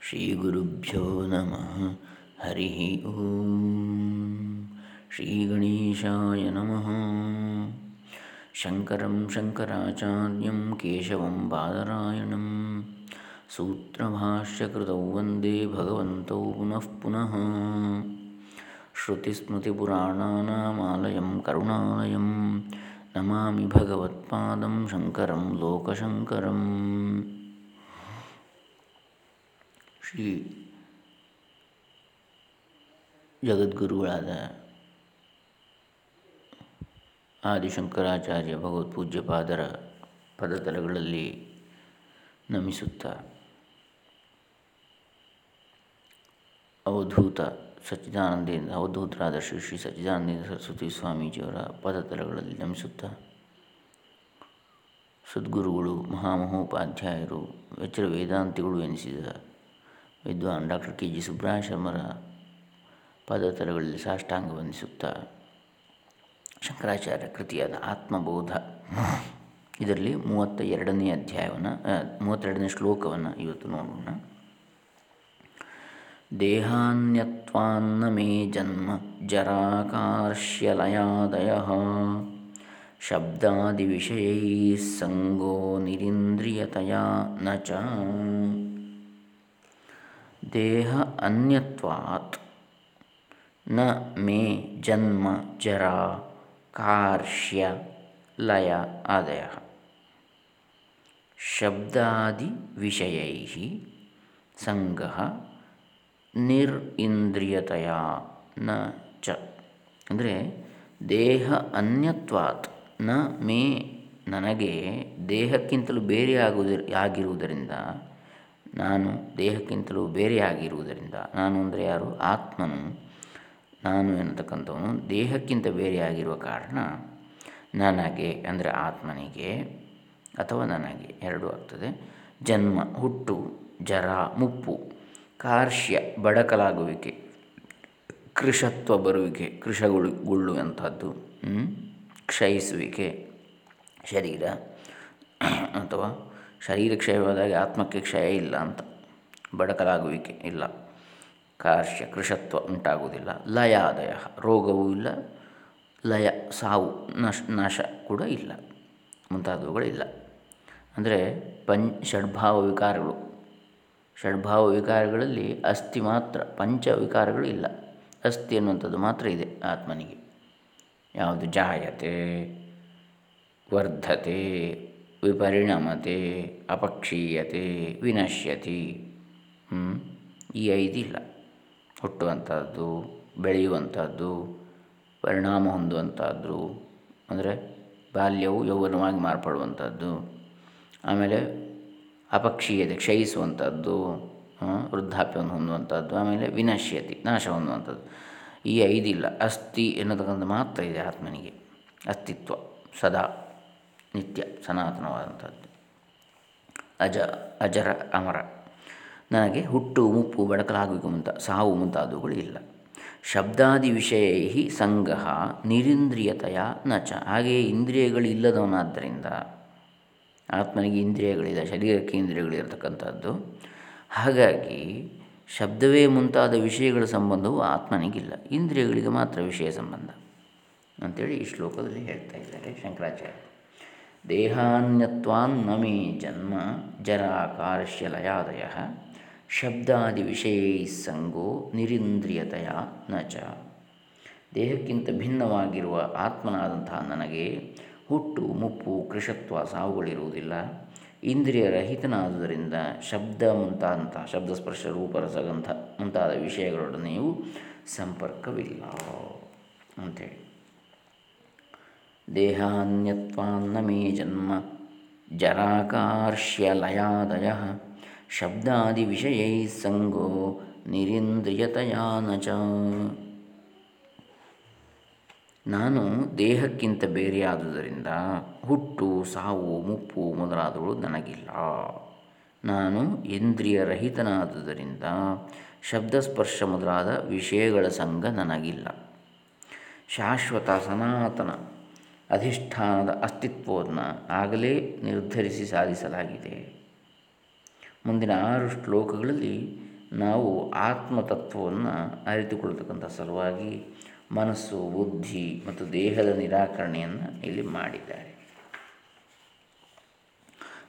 ಶ್ರೀ ಗುರುಭ್ಯೋ ನಮಃ ಹರಿ ಓಂ ಶ್ರೀ ಗಣೇಶಾಯ ನಮಃ ಶಂಕರಂ ಶಂಕರಾಚಾರ್ಯಂ ಕೇಶವಂ ಬಾದರಾಯಣಂ ಸೂತ್ರಭಾಷ್ಯಕೃತೌ ವಂದೇ ಭಗವಂತೌ ಪುನಃ ಪುನಃ ಶ್ರುತಿಸ್ಮೃತಿಪುರಾಣಾನಾಮಾಲಯಂ ಕರುಣಾಲಯಂ ನಮಾಮಿ ಭಗವತ್ಪಾದಂ ಶಂಕರಂ ಲೋಕಶಂಕರಂ ಶ್ರೀ ಜಗದ್ಗುರುಗಳಾದ ಆದಿಶಂಕರಾಚಾರ್ಯ ಭಗವತ್ಪೂಜ್ಯಪಾದರ ಪದತಲಗಳಲ್ಲಿ ನಮಿಸುತ್ತಾ ಅವಧೂತ ಸಚ್ಚಿದಾನಂದೇಂದ್ರ, ಅವಧೂತರಾದ ಶ್ರೀ ಶ್ರೀ ಸಚ್ಚಿದಾನಂದೇಂದ್ರ ಸರಸ್ವತಿ ಸ್ವಾಮೀಜಿಯವರ ಪದತಲಗಳಲ್ಲಿ ನಮಿಸುತ್ತಾ ಸದ್ಗುರುಗಳು, ಮಹಾಮಹೋಪಾಧ್ಯಾಯರು ಎಚ್ಚರ ವೇದಾಂತಿಗಳು ಎನಿಸಿದ ವಿದ್ವಾನ್ ಡಾಕ್ಟರ್ ಕೆ ಜಿ ಸುಬ್ರಹ್ಮಣ್ಯ ಶರ್ಮರ ಪದತರಗಳಲ್ಲಿ ಸಾಷ್ಟಾಂಗ ವಂದಿಸುತ್ತಾ ಶಂಕರಾಚಾರ್ಯ ಕೃತಿಯಾದ ಆತ್ಮಬೋಧ. ಇದರಲ್ಲಿ ಮೂವತ್ತ ಎರಡನೇ ಅಧ್ಯಾಯವನ್ನು ಮೂವತ್ತೆರಡನೇ ಶ್ಲೋಕವನ್ನು ಇವತ್ತು ನೋಡೋಣ. ದೇಹಾನ್ಯತ್ವಾನ್ನ ಮೇ ಜನ್ಮ ಜರಾಕಾರ್ಷ್ಯಲಯಾದಯ ಶಬ್ದಾದಿವಿಷಯೈ ಸಂಗೋ ನಿರಿಂದ್ರಿಯತೆಯ ನ ಚ ದೇಹ ಅನ್ಯತ್ವಾತ್. ನ ಮೇ ಜನ್ಮ ಜರ ಕಾರ್ಷ್ಯ ಲಯ ಆದಯ. ಶಬ್ದಾದಿ ವಿಷಯ ಸಂಗ ನಿರ್ ಇಂದ್ರಿಯತೆಯ ನ ಚ. ಅಂದರೆ ದೇಹ ಅನ್ಯತ್ವಾತ್. ನ ಮೇ ನನಗೆ ದೇಹಕ್ಕಿಂತಲೂ ಬೇರೆ ಆಗುವುದರ ಆಗಿರುವುದರಿಂದ ನಾನು ದೇಹಕ್ಕಿಂತಲೂ ಬೇರೆಯಾಗಿರುವುದರಿಂದ ನಾನು ಅಂದರೆ ಯಾರು? ಆತ್ಮನು. ನಾನು ಎನ್ನತಕ್ಕಂಥವನು ದೇಹಕ್ಕಿಂತ ಬೇರೆಯಾಗಿರುವ ಕಾರಣ ನನಗೆ ಅಂದರೆ ಆತ್ಮನಿಗೆ ಅಥವಾ ನನಗೆ ಎರಡೂ ಆಗ್ತದೆ. ಜನ್ಮ, ಹುಟ್ಟು, ಜರ, ಮುಪ್ಪು, ಕಾರ್ಷ್ಯ, ಬಡಕಲಾಗುವಿಕೆ, ಕೃಷತ್ವ ಬರುವಿಕೆ, ಕೃಷಗೊಳ್ಳುವಂಥದ್ದು ಕ್ಷಯಿಸುವಿಕೆ, ಶರೀರ ಅಥವಾ ಶರೀರ ಕ್ಷಯವಾದಾಗ ಆತ್ಮಕ್ಕೆ ಕ್ಷಯ ಇಲ್ಲ ಅಂತ. ಬಡಕಲಾಗುವಿಕೆ ಇಲ್ಲ. ಕಾರ್ಶ್ಯ ಕೃಷತ್ವ ಉಂಟಾಗುವುದಿಲ್ಲ. ಲಯಾದಯ ರೋಗವೂ ಇಲ್ಲ. ಲಯ, ಸಾವು, ನಶ್, ನಾಶ ಕೂಡ ಇಲ್ಲ. ಮುಂತಾದವುಗಳಿಲ್ಲ ಅಂದರೆ ಪಂಚ, ಷಡ್ಭಾವ ವಿಕಾರಗಳು. ಷಡ್ಭಾವ ವಿಕಾರಗಳಲ್ಲಿ ಅಸ್ಥಿ ಮಾತ್ರ, ಪಂಚ ವಿಕಾರಗಳು ಇಲ್ಲ. ಅಸ್ಥಿ ಅನ್ನುವಂಥದ್ದು ಮಾತ್ರ ಇದೆ ಆತ್ಮನಿಗೆ. ಯಾವುದು ಜಾಯತೆ, ವರ್ಧತೆ ವಿಪರಿಣಮತೆ, ಅಪಕ್ಷೀಯತೆ, ವಿನಶ್ಯತಿ. ಈ ಐದಿಲ್ಲ. ಹುಟ್ಟುವಂಥದ್ದು, ಬೆಳೆಯುವಂಥದ್ದು, ಪರಿಣಾಮ ಹೊಂದುವಂಥದ್ದು, ಅಂದರೆ ಬಾಲ್ಯವು ಯೌವನವಾಗಿ ಮಾರ್ಪಡುವಂಥದ್ದು, ಆಮೇಲೆ ಅಪಕ್ಷೀಯತೆ ಕ್ಷಯಿಸುವಂಥದ್ದು ವೃದ್ಧಾಪ್ಯವನ್ನು ಹೊಂದುವಂಥದ್ದು, ಆಮೇಲೆ ವಿನಶ್ಯತಿ, ನಾಶ ಹೊಂದುವಂಥದ್ದು. ಈ ಐದಿಲ್ಲ. ಅಸ್ಥಿ ಎನ್ನತಕ್ಕಂಥ ಮಾತ್ರ ಇದೆ ಆತ್ಮನಿಗೆ. ಅಸ್ತಿತ್ವ, ಸದಾ. ನಿತ್ಯ ಸನಾತನವಾದಂಥದ್ದು. ಅಜ, ಅಜರ, ಅಮರ. ನನಗೆ ಹುಟ್ಟು, ಮುಪ್ಪು, ಬಡಕಲಾಗುವಿಕೆ ಮುಂತ, ಸಾವು ಮುಂತಾದವುಗಳು ಇಲ್ಲ. ಶಬ್ದಾದಿ ವಿಷಯ ಸಂಗಹ ನಿರಿಂದ್ರಿಯತೆಯ ನಚ. ಹಾಗೆಯೇ ಇಂದ್ರಿಯಗಳಿಲ್ಲದವನಾದ್ದರಿಂದ ಆತ್ಮನಿಗೆ ಇಂದ್ರಿಯಗಳಿದೆ ಶರೀರಕ್ಕೆ ಇಂದ್ರಿಯಗಳಿರತಕ್ಕಂಥದ್ದು ಹಾಗಾಗಿ ಶಬ್ದವೇ ಮುಂತಾದ ವಿಷಯಗಳ ಸಂಬಂಧವು ಆತ್ಮನಿಗಿಲ್ಲ. ಇಂದ್ರಿಯಗಳಿಗೆ ಮಾತ್ರ ವಿಷಯ ಸಂಬಂಧ. ಅಂಥೇಳಿ ಈ ಶ್ಲೋಕದಲ್ಲಿ ಹೇಳ್ತಾ ಇದ್ದಾರೆ ಶಂಕರಾಚಾರ್ಯ. ದೇಹಾನ್ಯತ್ವಾನ್ನ ಮೇ ಜನ್ಮ ಜರಾಕಾರ್ಶ್ಯಲಯಾದಯ ಶಬ್ದಾದಿ ವಿಷಯೈ ಸಂಗೋ ನಿರಿಂದ್ರಿಯತೆಯ ನ ಚ. ದೇಹಕ್ಕಿಂತ ಭಿನ್ನವಾಗಿರುವ ಆತ್ಮನಾದಂತಹ ನನಗೆ ಹುಟ್ಟು, ಮುಪ್ಪು, ಕೃಷತ್ವ ಸಾವುಗಳಿರುವುದಿಲ್ಲ. ಇಂದ್ರಿಯ ರಹಿತನಾದುದರಿಂದ ಶಬ್ದ ಮುಂತಾದಂತಹ ಶಬ್ದ ಸ್ಪರ್ಶ ರೂಪರಸಗಂಧ ಮುಂತಾದ ವಿಷಯಗಳೊಡನೆಯೂ ಸಂಪರ್ಕವಿಲ್ಲ, ಅಂಥೇಳಿ. ದೇಹಾನ್ಯತ್ವಾನ್ನ ಮೇ ಜನ್ಮ. ಜರಾಕಾರ್ಷ್ಯಲಯಾದಯ ಶಬ್ದಾದಿ ವಿಷಯೈ ಸಂಗೋ ನಿರಿಂದ್ರಿಯತಯಾ ನ ಚ. ನಾನು ದೇಹಕ್ಕಿಂತ ಬೇರೆಯಾದುದರಿಂದ ಹುಟ್ಟು, ಸಾವು, ಮುಪ್ಪು ಮೊದಲಾದವಳು ನನಗಿಲ್ಲ. ನಾನು ಇಂದ್ರಿಯ ರಹಿತನಾದುದರಿಂದ ಶಬ್ದಸ್ಪರ್ಶ ಮೊದಲಾದ ವಿಷಯಗಳ ಸಂಘ ನನಗಿಲ್ಲ. ಶಾಶ್ವತ ಸನಾತನ ಅಧಿಷ್ಠಾನದ ಅಸ್ತಿತ್ವವನ್ನು ಆಗಲೇ ನಿರ್ಧರಿಸಿ ಸಾಧಿಸಲಾಗಿದೆ. ಮುಂದಿನ ಆರು ಶ್ಲೋಕಗಳಲ್ಲಿ ನಾವು ಆತ್ಮತತ್ವವನ್ನು ಅರಿತುಕೊಳ್ಳತಕ್ಕಂಥ ಸಲುವಾಗಿ ಮನಸ್ಸು, ಬುದ್ಧಿ ಮತ್ತು ದೇಹದ ನಿರಾಕರಣೆಯನ್ನು ಇಲ್ಲಿ ಮಾಡಿದ್ದಾರೆ.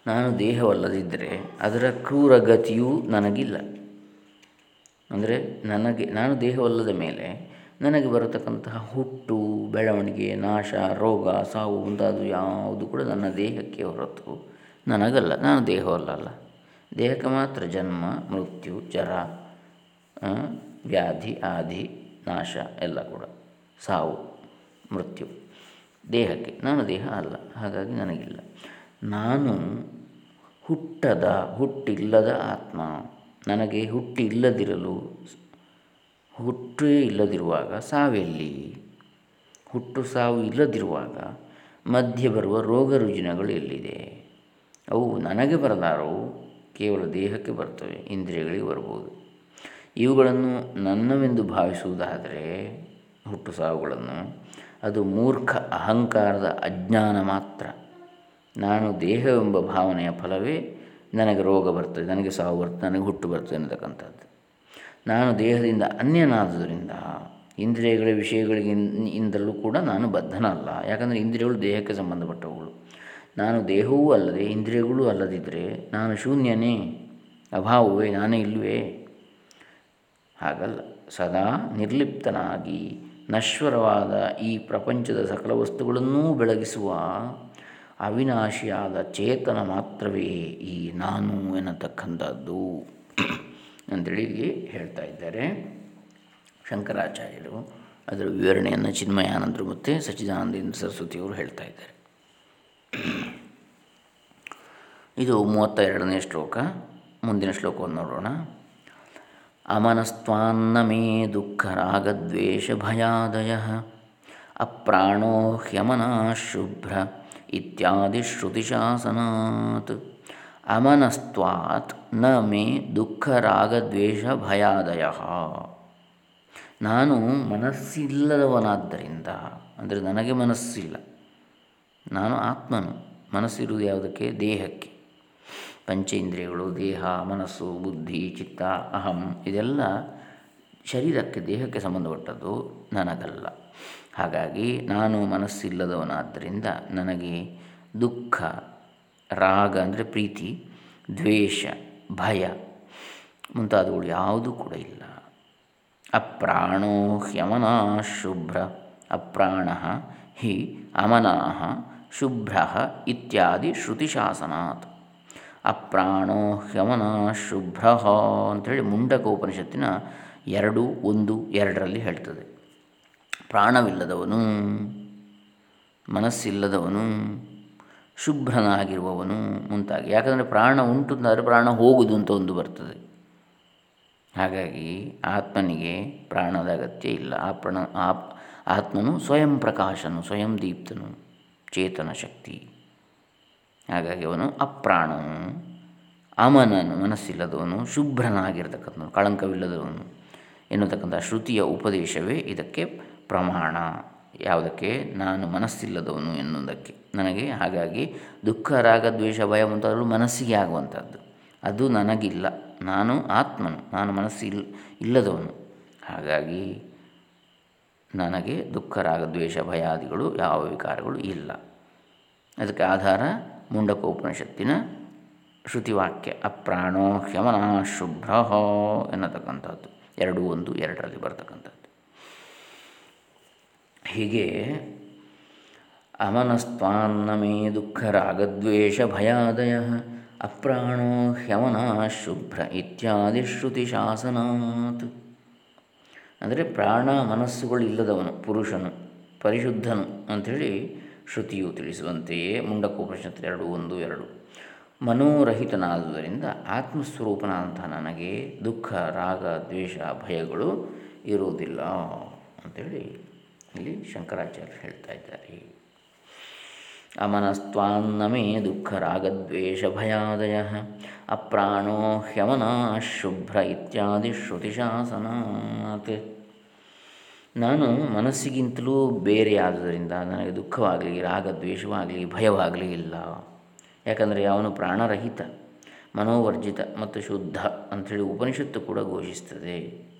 ನಾನು ದೇಹವಲ್ಲದಿದ್ದರೆ ಅದರ ಕ್ರೂರ ಗತಿಯೂ ನನಗಿಲ್ಲ. ಅಂದರೆ ನನಗೆ, ನಾನು ದೇಹವಲ್ಲದ ಮೇಲೆ ನನಗೆ ಬರತಕ್ಕಂತಹ ಹುಟ್ಟು, ಬೆಳವಣಿಗೆ, ನಾಶ, ರೋಗ, ಸಾವು ಮುಂತಾದವು ಯಾವುದು ಕೂಡ ನನ್ನ ದೇಹಕ್ಕೆ ಹೊರತು ನನಗಲ್ಲ, ನಾನು ದೇಹವಲ್ಲ ದೇಹಕ್ಕೆ ಮಾತ್ರ ಜನ್ಮ, ಮೃತ್ಯು ಜರ ವ್ಯಾಧಿ, ಆದಿ, ನಾಶ ಎಲ್ಲ ಕೂಡ. ಸಾವು, ಮೃತ್ಯು. ದೇಹಕ್ಕೆ. ನಾನು ದೇಹ ಅಲ್ಲ, ಹಾಗಾಗಿ ನನಗಿಲ್ಲ. ನಾನು ಹುಟ್ಟದ, ಹುಟ್ಟಿಲ್ಲದ ಆತ್ಮ. ನನಗೆ ಹುಟ್ಟಿಲ್ಲದಿರಲು ಹುಟ್ಟೇ ಇಲ್ಲದಿರುವಾಗ ಸಾವೆಲ್ಲಿ? ಹುಟ್ಟು ಸಾವು ಇಲ್ಲದಿರುವಾಗ ಮಧ್ಯೆ ಬರುವ ರೋಗ ರುಜಿನಗಳು ಎಲ್ಲಿದೆ? ಅವು ನನಗೆ ಬರಲಾರವು ಕೇವಲ ದೇಹಕ್ಕೆ ಬರ್ತವೆ ಇಂದ್ರಿಯಗಳಿಗೆ ಬರ್ಬೋದು ಇವುಗಳನ್ನು ನನ್ನವೆಂದು ಭಾವಿಸುವುದಾದರೆ, ಹುಟ್ಟು ಸಾವುಗಳನ್ನು, ಅದು ಮೂರ್ಖ ಅಹಂಕಾರದ ಅಜ್ಞಾನ ಮಾತ್ರ. ನಾನು ದೇಹವೆಂಬ ಭಾವನೆಯ ಫಲವೇ ನನಗೆ ರೋಗ ಬರ್ತದೆ, ನನಗೆ ಸಾವು ಬರ್ತದೆ, ನನಗೆ ಹುಟ್ಟು ಬರ್ತದೆ ಅನ್ನತಕ್ಕಂಥದ್ದು. ನಾನು ದೇಹದಿಂದ ಅನ್ಯನಾದದರಿಂದ ಇಂದ್ರಿಯಗಳ ವಿಷಯಗಳಿಗಿಂದಲೂ ಕೂಡ ನಾನು ಬದ್ಧನಲ್ಲ. ಯಾಕಂದರೆ ಇಂದ್ರಿಯಗಳು ದೇಹಕ್ಕೆ ಸಂಬಂಧಪಟ್ಟವುಗಳು. ನಾನು ದೇಹವೂ ಅಲ್ಲದೆ ಇಂದ್ರಿಯಗಳೂ ಅಲ್ಲದಿದ್ದರೆ ನಾನು ಶೂನ್ಯನೇ, ಅಭಾವವೇ, ನಾನೇ ಇಲ್ಲವೇ? ಹಾಗಲ್ಲ. ಸದಾ ನಿರ್ಲಿಪ್ತನಾಗಿ ನಶ್ವರವಾದ ಈ ಪ್ರಪಂಚದ ಸಕಲ ವಸ್ತುಗಳನ್ನೂ ಬೆಳಗಿಸುವ ಅವಿನಾಶಿಯಾದ ಚೇತನ ಮಾತ್ರವೇ ಈ ನಾನು ಎನ್ನತಕ್ಕಂಥದ್ದು. ಅಂತೇಳಿ ಹೇಳ್ತಾ ಇದ್ದಾರೆ. ಶಂಕರಾಚಾರ್ಯರು ಅದರ ವಿವರಣೆಯನ್ನು ಚಿನ್ಮಯಾನಂದರು ಮತ್ತು ಸಚ್ಚಿದಾನಂದೇಂದ್ರ ಸರಸ್ವತಿಯವರು ಹೇಳ್ತಾ ಇದ್ದಾರೆ. ಇದು ಮೂವತ್ತ ಎರಡನೇ ಶ್ಲೋಕ. ಮುಂದಿನ ಶ್ಲೋಕವನ್ನು ನೋಡೋಣ. ಅಮನಸ್ತ್ವಾನ್ನ ಮೇ ಭಯಾದಯ. ಅಪ್ರಾಣೋ ಹ್ಯಮನ ಶುಭ್ರ ಇತ್ಯಾದಿ ಶ್ರುತಿಶಾಸನಾತ್. ಅಮನಸ್ತ್ವಾತ್ ನ ಮೇ ದುಃಖ ರಾಗದ್ವೇಷ ಭಯಾದಯ. ನಾನು ಮನಸ್ಸಿಲ್ಲದವನಾದ್ದರಿಂದ, ಅಂದರೆ ನನಗೆ ಮನಸ್ಸಿಲ್ಲ. ನಾನು ಆತ್ಮನು, ಮನಸ್ಸಿರುವುದು ಯಾವುದಕ್ಕೆ? ದೇಹಕ್ಕೆ. ಪಂಚೇಂದ್ರಿಯಗಳು, ದೇಹ, ಮನಸ್ಸು, ಬುದ್ಧಿ, ಚಿತ್ತ, ಅಹಂ, ಇದೆಲ್ಲ ಶರೀರಕ್ಕೆ, ದೇಹಕ್ಕೆ ಸಂಬಂಧಪಟ್ಟದ್ದು ನನಗಲ್ಲ. ಹಾಗಾಗಿ ನಾನು ಮನಸ್ಸಿಲ್ಲದವನಾದ್ದರಿಂದ ನನಗೆ ದುಃಖ, ರಾಗ, ಅಂದರೆ ಪ್ರೀತಿ, ದ್ವೇಷ ಭಯ. ಮುಂತಾದವುಗಳು ಯಾವುದೂ ಕೂಡ ಇಲ್ಲ. ಅಪ್ರಾಣೋ ಹ್ಯಮನ ಶುಭ್ರ. ಅಪ್ರಾಣ ಹಿ ಅಮನಃ ಶುಭ್ರ ಇತ್ಯಾದಿ ಶ್ರುತಿಶಾಸನಾತ್. ಅಪ್ರಾಣೋ ಹ್ಯಮನ ಶುಭ್ರ ಅಂಥೇಳಿ ಮುಂಡಕ ಉಪನಿಷತ್ತಿನ ಎರಡು ಒಂದು ಎರಡರಲ್ಲಿ ಹೇಳ್ತದೆ. ಪ್ರಾಣವಿಲ್ಲದವನು, ಮನಸ್ಸಿಲ್ಲದವನು ಶುಭ್ರನಾಗಿರುವವನು ಮುಂತಾಗಿ. ಯಾಕಂದರೆ ಪ್ರಾಣ ಉಂಟು ಅಂದರೆ ಪ್ರಾಣ ಹೋಗುದು ಅಂತ ಒಂದು ಬರ್ತದೆ. ಹಾಗಾಗಿ ಆತ್ಮನಿಗೆ ಪ್ರಾಣದ ಅಗತ್ಯ ಇಲ್ಲ. ಆ ಪ್ರಾಣ ಆತ್ಮನು ಸ್ವಯಂ ಪ್ರಕಾಶನು, ಸ್ವಯಂ ದೀಪ್ತನು, ಚೇತನ ಶಕ್ತಿ. ಹಾಗಾಗಿ ಅವನು ಅಪ್ರಾಣನು, ಅಮನನು, ಮನಸ್ಸಿಲ್ಲದವನು, ಶುಭ್ರನಾಗಿರ್ತಕ್ಕಂಥವನು, ಕಳಂಕವಿಲ್ಲದವನು ಎನ್ನುತಕ್ಕಂಥ ಶ್ರುತಿಯ ಉಪದೇಶವೇ ಇದಕ್ಕೆ ಪ್ರಮಾಣ. ಯಾವುದಕ್ಕೆ? ನಾನು ಮನಸ್ಸಿಲ್ಲದವನು ಎನ್ನುವುದಕ್ಕೆ. ನನಗೆ ಹಾಗಾಗಿ ದುಃಖ, ರಾಗ, ದ್ವೇಷ, ಭಯ ಮುಂತಾದವು ಮನಸ್ಸಿಗೆ ಆಗುವಂಥದ್ದು. ಅದು ನನಗಿಲ್ಲ. ನಾನು ಆತ್ಮನು. ನಾನು ಮನಸ್ಸು ಇಲ್ಲದವನು. ಹಾಗಾಗಿ ನನಗೆ ದುಃಖ, ರಾಗ, ದ್ವೇಷ, ಭಯಾದಿಗಳು ಯಾವ ವಿಕಾರಗಳು ಇಲ್ಲ. ಅದಕ್ಕೆ ಆಧಾರ ಮುಂಡಕೋಪನಿಷತ್ತಿನ ಶ್ರುತಿವಾಕ್ಯ. ಅಪ್ರಾಣೋ ಹ್ಯಮನ ಶುಭ್ರಹೋ ಎನ್ನತಕ್ಕಂಥದ್ದು. ಎರಡು ಒಂದು, ಎರಡರಲ್ಲಿ ಬರ್ತಕ್ಕಂಥದ್ದು. ಹೀಗೆ ಅಮನಸ್ತ್ವಾನ್ನ ಮೇ ದುಃಖ ರಾಗದ್ವೇಷ ಭಯಾದಯ ಅಪ್ರಾಣೋ ಹ್ಯಮನ ಶುಭ್ರ ಇತ್ಯಾದಿ ಶ್ರುತಿ ಶಾಸನಾತ್ ಅಂದರೆ ಪ್ರಾಣ ಮನಸ್ಸುಗಳು ಇಲ್ಲದವನು ಪುರುಷನು, ಪರಿಶುದ್ಧನು ಅಂಥೇಳಿ ಶ್ರುತಿಯು ತಿಳಿಸುವಂತೆಯೇ ಮುಂಡಕೋಪನಿಷತ್ತು ಎರಡು ಒಂದು ಎರಡು. ಮನೋರಹಿತನಾದುದರಿಂದ ಆತ್ಮಸ್ವರೂಪನಾದಂಥ ನನಗೆ ದುಃಖ, ರಾಗ, ದ್ವೇಷ, ಭಯಗಳು ಇರುವುದಿಲ್ಲ ಅಂಥೇಳಿ ಇಲ್ಲಿ ಶಂಕರಾಚಾರ್ಯರು ಹೇಳ್ತಾ ಇದ್ದಾರೆ. ಅಮನಸ್ತ್ವಾನ್ನ ಮೇ ದುಃಖ ರಾಗದ್ವೇಷ ಭಯಾದಯ ಅಪ್ರಾಣೋ ಹ್ಯಮನ ಶುಭ್ರ ಇತ್ಯಾದಿ ಶ್ರುತಿಶಾಸನಾತ್. ನಾನು ಮನಸ್ಸಿಗಿಂತಲೂ ಬೇರೆಯಾದುದರಿಂದ ನನಗೆ ದುಃಖವಾಗಲಿ, ರಾಗದ್ವೇಷವಾಗಲಿ, ಭಯವಾಗಲಿ ಇಲ್ಲ. ಯಾಕಂದರೆ ಅವನು ಪ್ರಾಣರಹಿತ, ಮನೋವರ್ಜಿತ ಮತ್ತು ಶುದ್ಧ ಅಂಥೇಳಿ ಉಪನಿಷತ್ತು ಕೂಡ ಘೋಷಿಸ್ತದೆ.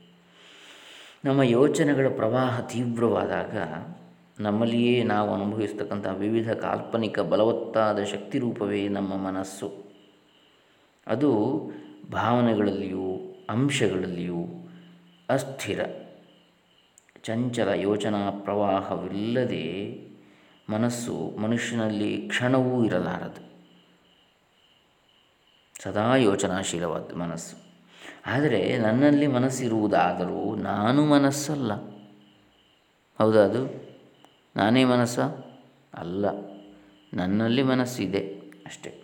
ನಮ್ಮ ಯೋಚನೆಗಳ ಪ್ರವಾಹ ತೀವ್ರವಾದಾಗ ನಮ್ಮಲ್ಲಿಯೇ ನಾವು ಅನುಭವಿಸ್ತಕ್ಕಂಥ ವಿವಿಧ ಕಾಲ್ಪನಿಕ ಬಲವತ್ತಾದ ಶಕ್ತಿ ರೂಪವೇ ನಮ್ಮ ಮನಸ್ಸು. ಅದು ಭಾವನೆಗಳಲ್ಲಿಯೂ, ಅಂಶಗಳಲ್ಲಿಯೂ ಅಸ್ಥಿರ. ಚಂಚಲ ಯೋಚನಾ ಪ್ರವಾಹವಿಲ್ಲದೆ ಮನಸ್ಸು ಮನುಷ್ಯನಲ್ಲಿ ಕ್ಷಣವೂ ಇರಲಾರದು. ಸದಾ ಯೋಚನಾಶೀಲವಾದ ಮನಸ್ಸು. ಆದರೆ ನನ್ನಲ್ಲಿ ಮನಸ್ಸಿರುವುದಾದರೂ ನಾನು ಮನಸ್ಸಲ್ಲ. ಹೌದಾ ಅದು? ನಾನೇ ಮನಸ್ಸ? ಅಲ್ಲ. ನನ್ನಲ್ಲಿ ಮನಸ್ಸಿದೆ ಅಷ್ಟೇ.